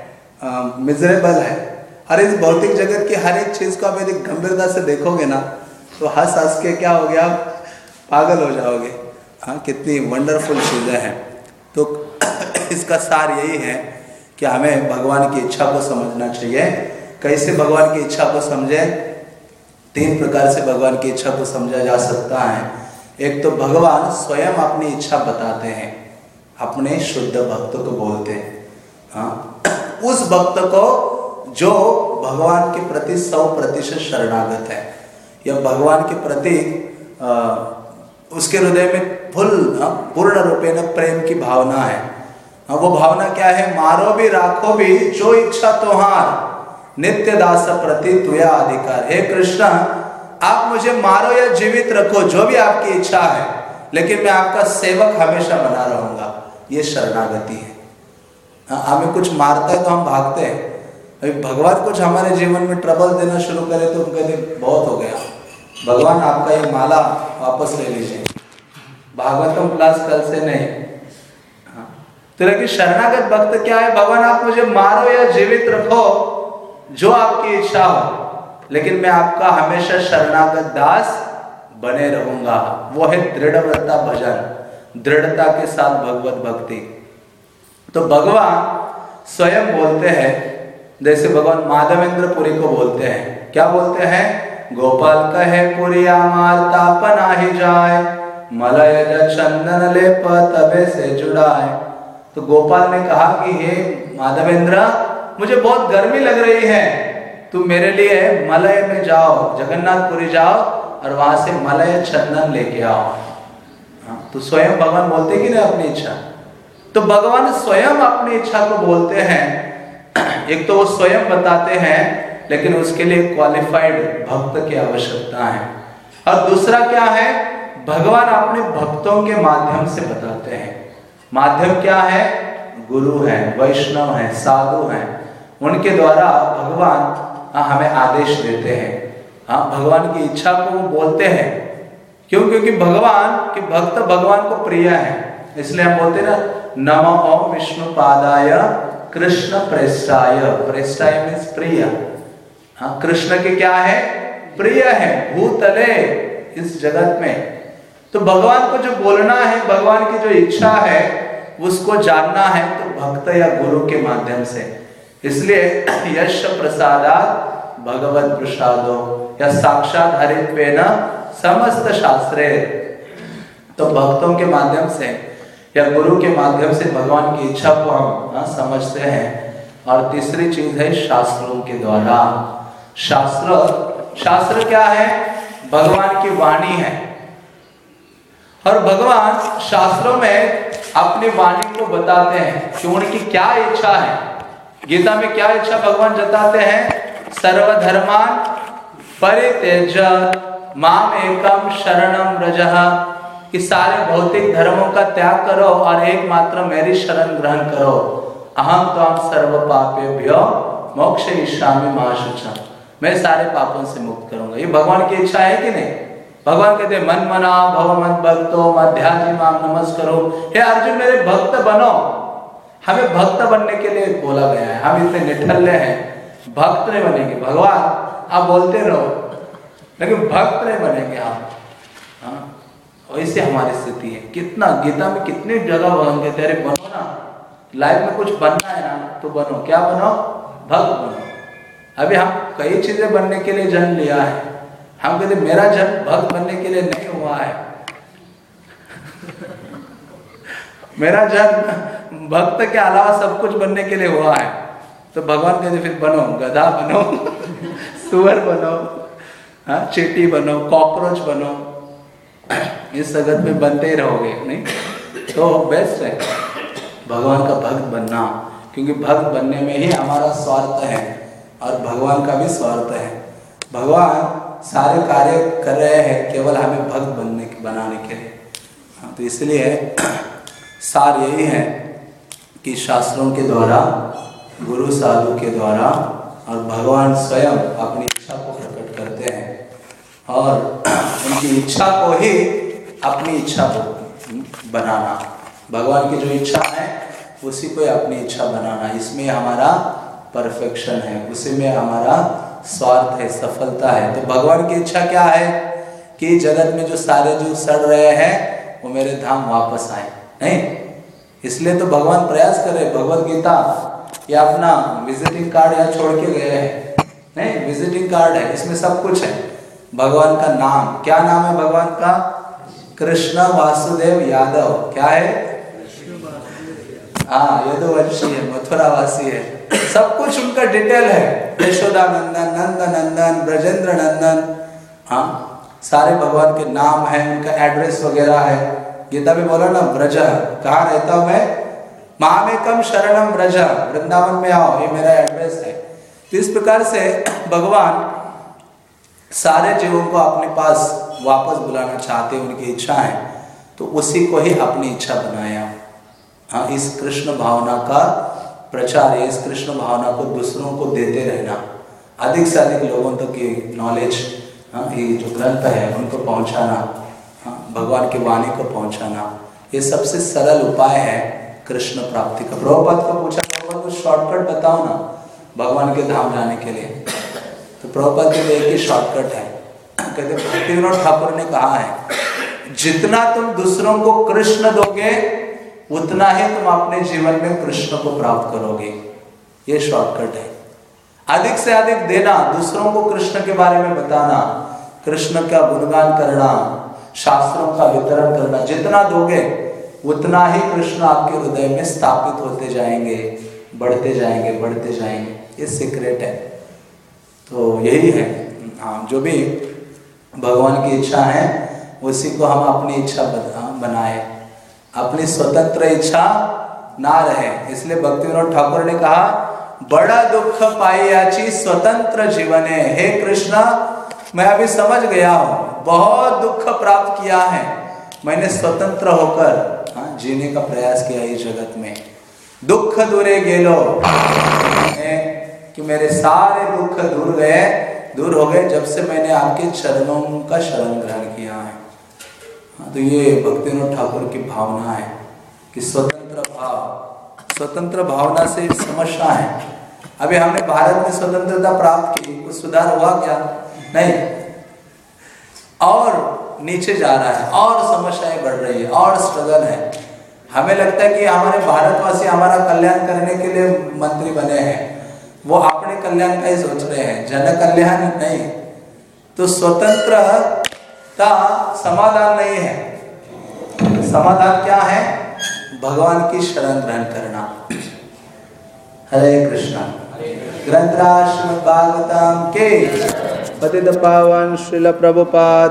मिजरेबल है। हर इस भौतिक जगत की हर एक चीज़ को आप यदि गंभीरता से देखोगे ना तो हंस हंस के क्या हो गया? पागल हो जाओगे। हाँ कितनी वंडरफुल चीज़ें हैं। तो इसका सार यही है कि हमें भगवान की इच्छा को समझना चाहिए। कैसे भगवान की इच्छा को समझे? तीन प्रकार से भगवान की इच्छा को समझा जा सकता है। एक तो भगवान स्वयं अपनी इच्छा बताते हैं। अपने शुद्ध भक्त को बोलते हैं। हाँ। उस भक्त को जो भगवान के प्रति सौ प्रतिशत शरणागत है। या भगवान के प्रति उसके हृदय में फुल पूर्ण रूपे प्रेम की भावना है। हाँ, वो भावना क्या है? मारो भी राखो भी जो इच्छा तोहार। नित्य दास प्रति तुया अधिकार। हे कृष्ण आप मुझे मारो या जीवित रखो जो भी आपकी इच्छा है लेकिन मैं आपका सेवक हमेशा बना रहूँगा। ये शरणागति हाँ, हमें कुछ मारता है तो हम भागते हैं। अभी भगवान कुछ हमारे जीवन में ट्रबल देना शुरू करे तो हम कहते बहुत हो गया। भगवान आपका ये माला वापस ले लीजिए। भागवतम प्लस कल से नहीं। हाँ। तो लेकिन शरणागत भक्त क्या है? भगवान, आप मुझे मारो या जीवित रखो, जो आपकी इच्छा हो। लेकिन मैं आपका हमेशा शरणागत दास बने रहूँगा। वो है दृढ़व्रता भजन। दृढ़ता के साथ भगवत भक्ति। तो भगवान स्वयं बोलते हैं जैसे भगवान माधवेंद्र पुरी को बोलते हैं। क्या बोलते हैं? गोपाल कहे पुरिया तापना ही जाए मलय चंदन ले तबे से जुड़ाए। तो गोपाल ने कहा कि हे माधवेंद्र मुझे बहुत गर्मी लग रही है। तुम मेरे लिए मलय में जाओ जगन्नाथपुरी जाओ और वहाँ से मलय चंदन लेके आओ। हाँ, तो स्वयं भगवान बोलते कि नहीं अपनी इच्छा? तो भगवान स्वयं अपनी इच्छा को बोलते हैं। एक तो वो स्वयं बताते हैं, लेकिन उसके लिए क्वालिफाइड भक्त की आवश्यकता है। और दूसरा क्या है? भगवान अपने भक्तों के माध्यम से बताते हैं। माध्यम क्या है? गुरु है, वैष्णव है, साधु है। उनके द्वारा भगवान हमें आदेश देते हैं। हाँ भगवान की इच्छा को वो बोलते हैं। क्यों? क्योंकि भगवान, के भक्त भगवान को प्रिय है। इसलिए हम बोलते ना नम ओम विष्णु पादाय कृष्ण प्रेष्ठाय। प्रेष्ठाय मीन्स प्रिय। हाँ कृष्ण के क्या है? प्रिय है। भूतले इस जगत में। तो भगवान को जो बोलना है, भगवान की जो इच्छा है, उसको जानना है तो भक्त या गुरु के माध्यम से। इसलिए यश प्रसादात भगवत प्रसादो या साक्षात हरित्व समस्त शास्त्रे। तो भक्तों के माध्यम से या गुरु के माध्यम से भगवान की इच्छा को हम हाँ, समझते हैं। और तीसरी चीज़ है शास्त्रों के द्वारा। शास्त्र शास्त्र क्या है? भगवान की वाणी है। और भगवान शास्त्रों में अपनी वाणी को बताते हैं। कि उनकी क्या इच्छा है? गीता में क्या इच्छा भगवान जताते हैं? सर्वधर्मान परित्यज माम एकम शरणम रज कि सारे भौतिक धर्मों का त्याग करो और एकमात्र मेरी शरण ग्रहण करो। अहम तो हम सर्व पापे भ्यो मोक्ष ईशामी महाशुचा। मैं सारे पापों से मुक्त करूँगा। ये भगवान की इच्छा है कि नहीं? भगवान कहते मन मना, भव मत भक्तो मध्याजी माम नमस्करो। हे अर्जुन, मेरे भक्त बनो। हमें भक्त बनने के लिए बोला गया है। हम इतने निठल्ले हैं। भक्त नहीं बनेंगे। भगवान, आप बोलते रहो। लेकिन भक्त नहीं बनेंगे आप हाँ। वैसे हमारी स्थिति है। कितना, गीता में कितनी जगह भगवान कहते बनो ना, लाइफ में कुछ बनना है ना तो बनो। क्या बनो? भक्त बनो। अभी हम कई चीज़ें बनने के लिए जन्म लिया है। हम कहते मेरा जन्म भक्त बनने के लिए नहीं हुआ है। मेरा जन्म भक्त के अलावा सब कुछ बनने के लिए हुआ है। तो भगवान कहते फिर बनो, गधा बनो, सुअर बनो हाँ चीटी बनो, कॉकरोच बनो। इस जगत में बनते ही रहोगे नहीं? तो बेस्ट है भगवान का भक्त बनना क्योंकि भक्त बनने में ही हमारा स्वार्थ है और भगवान का भी स्वार्थ है। भगवान सारे कार्य कर रहे हैं केवल हमें भक्त बनने के बनाने के लिए। हाँ, तो इसलिए सार यही है कि शास्त्रों के द्वारा गुरु साधु के द्वारा और भगवान स्वयं अपनी इच्छा को प्रकट करते हैं। और उनकी इच्छा को ही अपनी इच्छा को बनाना। भगवान की जो इच्छा है, उसी को अपनी इच्छा बनाना। इसमें हमारा परफेक्शन है, उसी में हमारा स्वार्थ है, सफलता है। तो भगवान की इच्छा क्या है कि जगत में जो सारे जो सड़ रहे हैं, वो मेरे धाम वापस आए, नहीं? इसलिए तो भगवान प्रयास कर रहे भगवत गीता या अपना विजिटिंग कार्ड यहाँ छोड़ के गए हैं, नहीं? विजिटिंग कार्ड है, इसमें सब कुछ है। भगवान का नाम। क्या नाम है भगवान का? कृष्ण वासुदेव यादव। क्या है? हाँ यदुवंशी है, मथुरावासी है। सब कुछ उनका डिटेल है। यशोदा नंदन नंद नंदन ब्रजेंद्र नंदन हाँ सारे भगवान के नाम है, उनका एड्रेस वगैरह है। गीता भी बोला ना, ब्रज। कहाँ रहता हूँ मैं? महामेकम शरणम ब्रज। वृंदावन में आओ, ये मेरा एड्रेस है। तो इस प्रकार से भगवान सारे जीवों को अपने पास वापस बुलाना चाहते उनकी इच्छा है तो उसी को ही अपनी इच्छा बनाया। हाँ इस कृष्ण भावना का प्रचार, इस कृष्ण भावना को दूसरों को देते रहना। अधिक से अधिक लोगों तक ये नॉलेज हाँ ये जो ग्रंथ है, उनको पहुंचाना हाँ भगवान की वाणी को पहुंचाना, ये सबसे सरल उपाय है कृष्ण प्राप्ति का। प्रभुपद को पूछा प्रभुपद को शॉर्टकट बताओ ना, भगवान के धाम जाने के लिए। तो प्रभुपद लिए एक ही शॉर्टकट है। कहते भक्ति विनोद ठाकुर ने कहा है, जितना तुम दूसरों को कृष्ण दोगे, उतना ही तुम अपने जीवन में कृष्ण को प्राप्त करोगे। ये शॉर्टकट है। अधिक से अधिक देना, दूसरों को कृष्ण के बारे में बताना, कृष्ण का गुणगान करना, शास्त्रों का वितरण करना, जितना दोगे, उतना ही कृष्ण आपके हृदय में स्थापित होते जाएँगे, बढ़ते जाएँगे बढ़ते जाएँगे। ये सीक्रेट है। तो यही है। हाँ जो भी भगवान की इच्छा है उसी को हम अपनी इच्छा बनाए। अपनी स्वतंत्र इच्छा ना रहे। इसलिए भक्ति विनोद ठाकुर ने कहा बड़ा दुख पाई स्वतंत्र जीवन। है हे कृष्णा मैं अभी समझ गया हूँ। बहुत दुख प्राप्त किया है। मैंने स्वतंत्र होकर हाँ, जीने का प्रयास किया इस जगत में। दुख दूरे गेलो। कि मेरे सारे दुख दूर गए दूर हो गए जब से मैंने आपके चरणों का शरण ग्रहण किया है। हाँ, तो ये भक्ति ठाकुर की भावना है कि स्वतंत्र भाव स्वतंत्र भावना से समस्या है। अभी हमने भारत में स्वतंत्रता प्राप्त की कुछ सुधार हुआ क्या? नहीं। और नीचे जा रहा है और समस्याएँ बढ़ रही है और स्ट्रगल है। हमें लगता है कि हमारे भारतवासी हमारा कल्याण करने के लिए मंत्री बने हैं। वो अपने कल्याण का ही सोच रहे हैं जन कल्याण नहीं। तो स्वतंत्रता समाधान नहीं है। समाधान क्या है? भगवान की शरण ग्रहण करना। हरे कृष्णा। ग्रंथराज भागवतम के। पतित पावन श्रील प्रभुपाद।